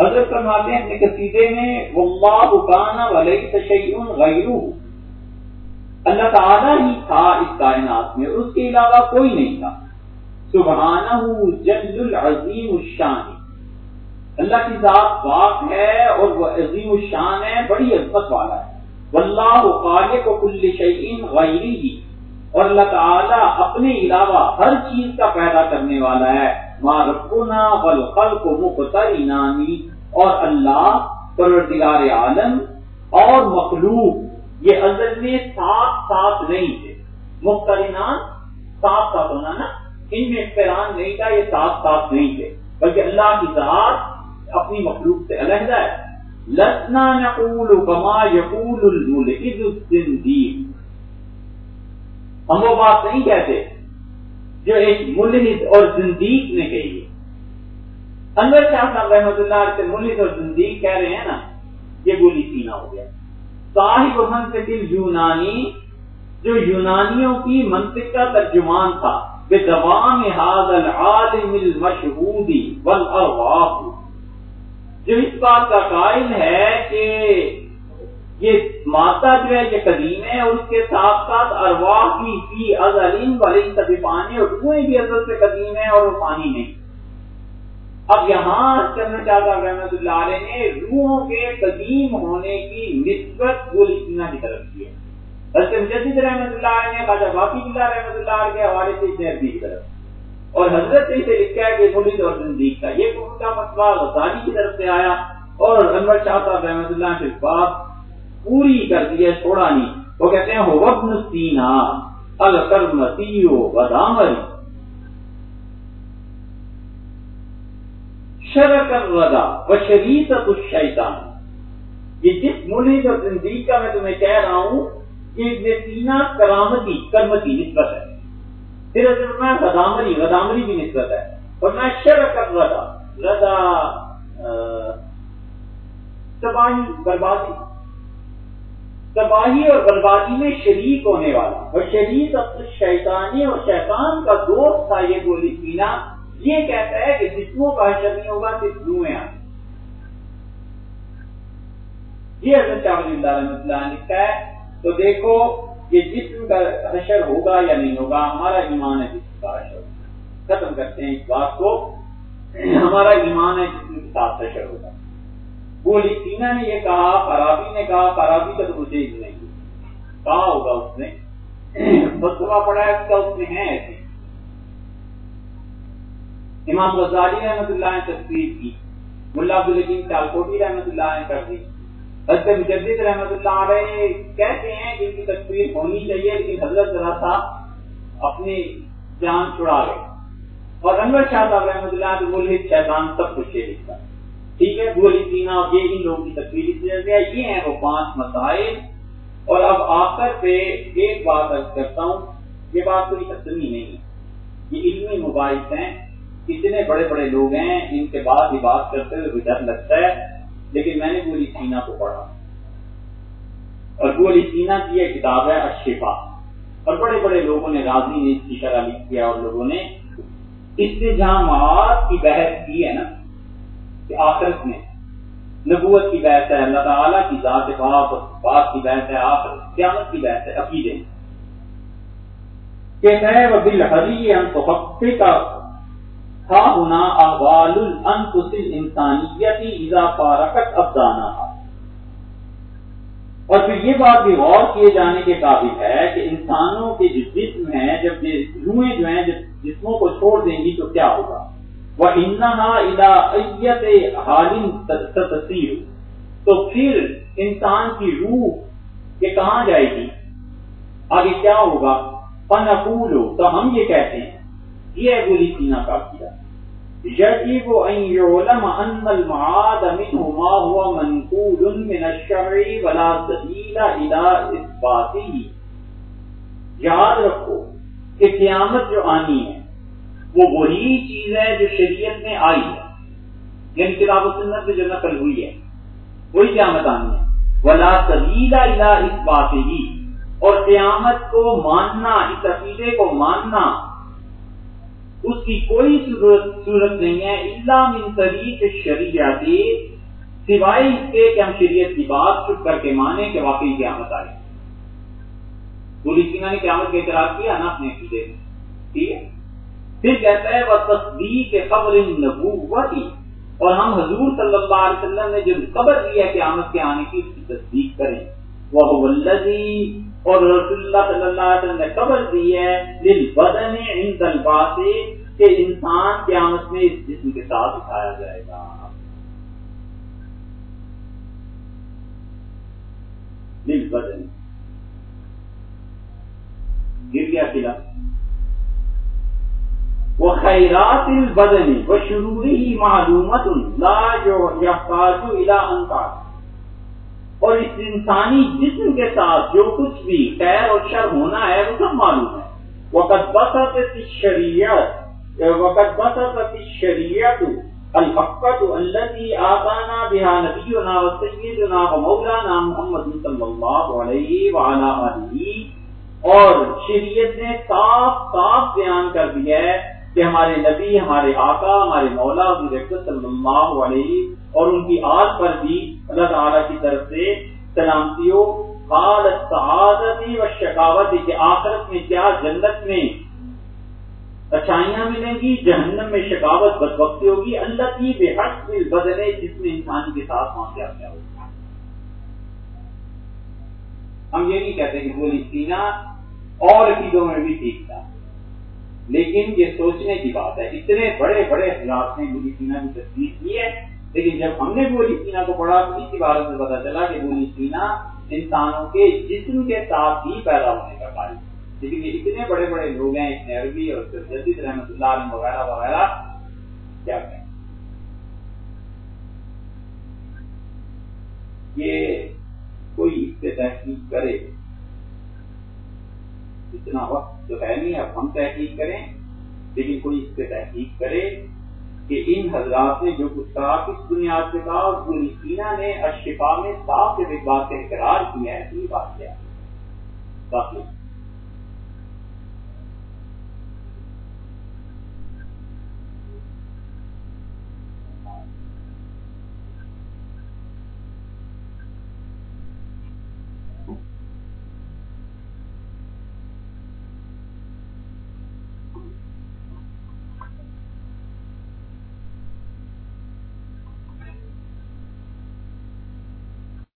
حضرت فرماتے ہیں، اپنے قصیدے میں، واللہ کان ولیس شیء غیرہ. اللہ تعالیٰ ہی تھا اس کائنات میں، اس کے علاوہ کوئی نہیں تھا۔ سبحانہ جل العظیم الشان۔ اللہ کی ذات پاک ہے اور وہ عظیم الشان ہے، بڑی عظمت والا ہے۔ واللہ خالق و کل شعین غیری ہی اور اللہ تعالیٰ اپنے علاوہ ہر چیز کا پیدا کرنے والا ہے۔ ما ربنا والخلق مقترنانی۔ اور اللہ، پروردگار عالم اور مخلوق، یہ ازل میں ساتھ ساتھ نہیں تھے۔ مخترینان ساتھ ساتھ ہونا نا، ان میں اختران نہیں تھا، یہ ساتھ ساتھ نہیں تھے۔ بلکہ اللہ کی ذات اپنی مخلوق سے علیحدہ ہے۔ لسنا نقول کما یقول الملحد الزندیق۔ ہم وہ بات نہیں کہتے۔ جو ایک ملحد اور زندیق نے کہی ہے۔ انور شاہ صاحب رحمۃ اللہ سے ملحد اور زندیق کہہ رہے ہیں نا، یہ گولی سینا ہو گیا۔ صاحب منطق یونانی، جو یونانیوں کی منطق کا ترجمان تھا بے دوام حاض العالم المشہودی والارواح۔ جو اس بات کا قائل ہے کہ یہ مادہ جو ہے یہ قدیم ہے اور اس کے ساتھ ساتھ ارواح کی فی ازلین والی سبھی پانی اور کنویں بھی اصل سے قدیم ہے اور وہ پانی نہیں اب یہاں چندر چاہتا رحمت اللہ علیہ نے روحوں کے قدیم ہونے کی نسبت وہ لکھنا کی طرف کی ہے حضرت مجدد رحمت اللہ علیہ نے خواجہ باقی اللہ رحمت اللہ علیہ کے حوالے سے ابن عربی کی طرف اور حضرت نے اسے لکھا ہے کہ ملد اور زندگی کا، یہ کون کا مسئلہ غزالی کی طرف سے آیا اور انور شاہ صاحب رحمت اللہ نے بات پوری کر دی ہے، چھوڑا نہیں۔ وہ کہتے ہیں، ہو وقت سینا الکرمتی ودامری شرک الردا و شریعت الشیطان۔ یہ جس ملک اور زندگی کا میں تمہیں کہہ رہا ہوں کہ ابن سینا کرامتی کرمتی نسبت ہے۔ پھر اگر میں غدامری غدامری بھی نسبت ہے۔ اور میں شرک الردا ردا تباہی، بربادی۔ تباہی اور بربادی میں شریک ہونے والا. اور شریعت الشیطانی اور شیطان کا دوست تھا یہ گولی سینا یہ کہتا ہے کہ جسموں کا حشر نہیں ہوگا، صرف روحیں آئیں یہ حضرت شاہ ولی اللہ ہے، تو دیکھو یہ جسم کا حشر ہوگا یا نہیں ہوگا؟ ہمارا ایمان ہے جسم کا حشر. ہوگا ختم کرتے ہیں اس بات کو. ہمارا ایمان ہے جسم کے ساتھ حشر ہوگا. گولی سینا نے یہ کہا خرابی نے کہا خرابی کا تو مجھے نہیں۔ کہا ہوگا اس نے۔ فتوا پڑا ہے اس کا اس میں ہے ایسے۔ امام غزالی رحمۃ اللہ نے تصویر کی۔ ملا عبدالحکیم سیالکوٹی رحمۃ اللہ نے کر دی حضرت مجدد رحمۃ اللہ علیہ کہتے ہیں کہ ان کی تصویر ہونی چاہیے، لیکن حضرت ذرا تھا اپنی جان چھڑا گئے اور انور شاہ صاحب رحمۃ اللہ ملحد شیطان سب کچھ یہ لکھتا ٹھیک ہے؟ بولی سینا یہ ان لوگوں کی تصویر اس لیے یہ ہیں وہ پانچ مسائل۔ اور اب آخر پہ ایک بات ارد کرتا ہوں، یہ بات کوئی حسنی نہیں ہے۔ یہ علمی مباحث ہیں۔ اتنے بڑے بڑے لوگ ہیں، ان کے بعد ہی بات کرتے ہوئے ڈر لگتا ہے۔ لیکن میں نے گولی سینا کو پڑھا۔ اور گولی سینا کی یہ کتاب ہے اشفا اور بڑے بڑے لوگوں نے راضی نے اس کی شرح لکھ کیا اور لوگوں نے اس سے جہاں کی بحث کی ہے نا کہ آخرت میں نبوت کی بحث ہے، اللہ تعالیٰ کی ذات باپ باپ کی بحث ہے، آخرت قیامت کی بحث ہے، عقیدے۔ کہتا ہے وہ بالحری ہم تو کا تھا ہونا احوال الانفس الانسانیتی اذا فارقت ابدانا اور پھر یہ بات بھی غور کیے جانے کے قابل ہے کہ انسانوں کے جو جسم ہیں، جب روحیں جو ہیں جب جسموں کو چھوڑ دیں گی تو کیا ہوگا؟ وہ انہا ادا حالم تصیر تو پھر انسان کی روح یہ کہاں جائے گی؟ آگے کیا ہوگا؟ فن ہو تو ہم یہ کہتے ہیں، یہ بولی سینا کا کیا يعلم المعاد منه ما هو منقول من الشرع ولا سبيل یاد رکھو کہ قیامت جو آنی ہے وہ وہی چیز ہے جو شریعت میں آئی ہے۔ یعنی کتاب و سنت میں جو نقل ہوئی ہے۔ وہی قیامت آنی ہے۔ ولا سبیلا الا اس بات ہی اور قیامت کو ماننا، اس عقیدے کو ماننا، اس کی کوئی صورت نہیں ہے۔ اللہ من طریق شریعتی سوائے اس کے کہ ہم شریعت کی بات چپ کر کے مانے کہ واقعی قیامت آئی پولیس سنگا نے قیامت کا اعتراض کیا نا اپنے عقیدے۔ میں ٹھیک ہے؟ پھر کہتا ہے وہ تصدیق خبر نبوتی اور ہم حضور صلی اللہ علیہ وسلم نے جو خبر دی ہے قیامت کے آنے کی، اس کی تصدیق کریں۔ وہ اور رسول اللہ صلی اللہ علیہ وسلم نے خبر دی ہے دل بدن عند الباس کہ انسان قیامت میں اس جسم کے ساتھ اٹھایا جائے گا۔ دل بدن گر گیا قلعہ۔ وہ خیرات البدنی وہ شروری ہی معلومت لا جو الى انکار اور اس انسانی جسم کے ساتھ جو کچھ بھی خیر اور شر ہونا ہے، وہ سب معلوم ہے. وقت بسط شریعت وقت بسط شریعت الفقت الذي آتانا بها نبينا وسيدنا ومولانا محمد صلی اللہ علیہ وعلى آلہ. اور شریعت نے صاف صاف بیان کر دیا ہے کہ ہمارے نبی، ہمارے آقا، ہمارے مولا صلی اللہ علیہ اور ان کی آل پر بھی اللہ تعالیٰ کی طرف سے سلامتی ہو و شکاوت کے آخرت میں کیا جنت میں اچھائیاں ملیں گی، جہنم میں شکاوت بد وقتی ہوگی۔ اللہ کی بے حق بدلے جس میں انسان کے ساتھ وہاں کیا ہوگا ہم یہ نہیں کہتے کہ بولی سینا اور عقیدوں میں بھی ٹھیک تھا۔ لیکن یہ سوچنے کی بات ہے، اتنے بڑے بڑے حضرات نے بولی سینا کی تصویر کی ہے، لیکن جب ہم نے بولی سینا کو پڑھا تو اس کی بارے میں پتا چلا کہ بولی سینا انسانوں کے جسم کے ساتھ ہی پیدا ہونے کا پاری لیکن یہ اتنے بڑے بڑے لوگ ہیں، اتنے عربی اور جدید رحمت اللہ علیہ وغیرہ وغیرہ، کیا کہیں؟ یہ کوئی اس سے تحقیق کرے۔ اتنا وقت تو ہے نہیں اب ہم تحقیق کریں۔ لیکن کوئی اس پہ تحقیق کرے کہ ان حضرات نے جو کچھ کہا کس بنیاد سے کہا اور پوری سینا نے اشفا میں صاف سے بات کا اقرار کیا ہے یہ بات کیا باقی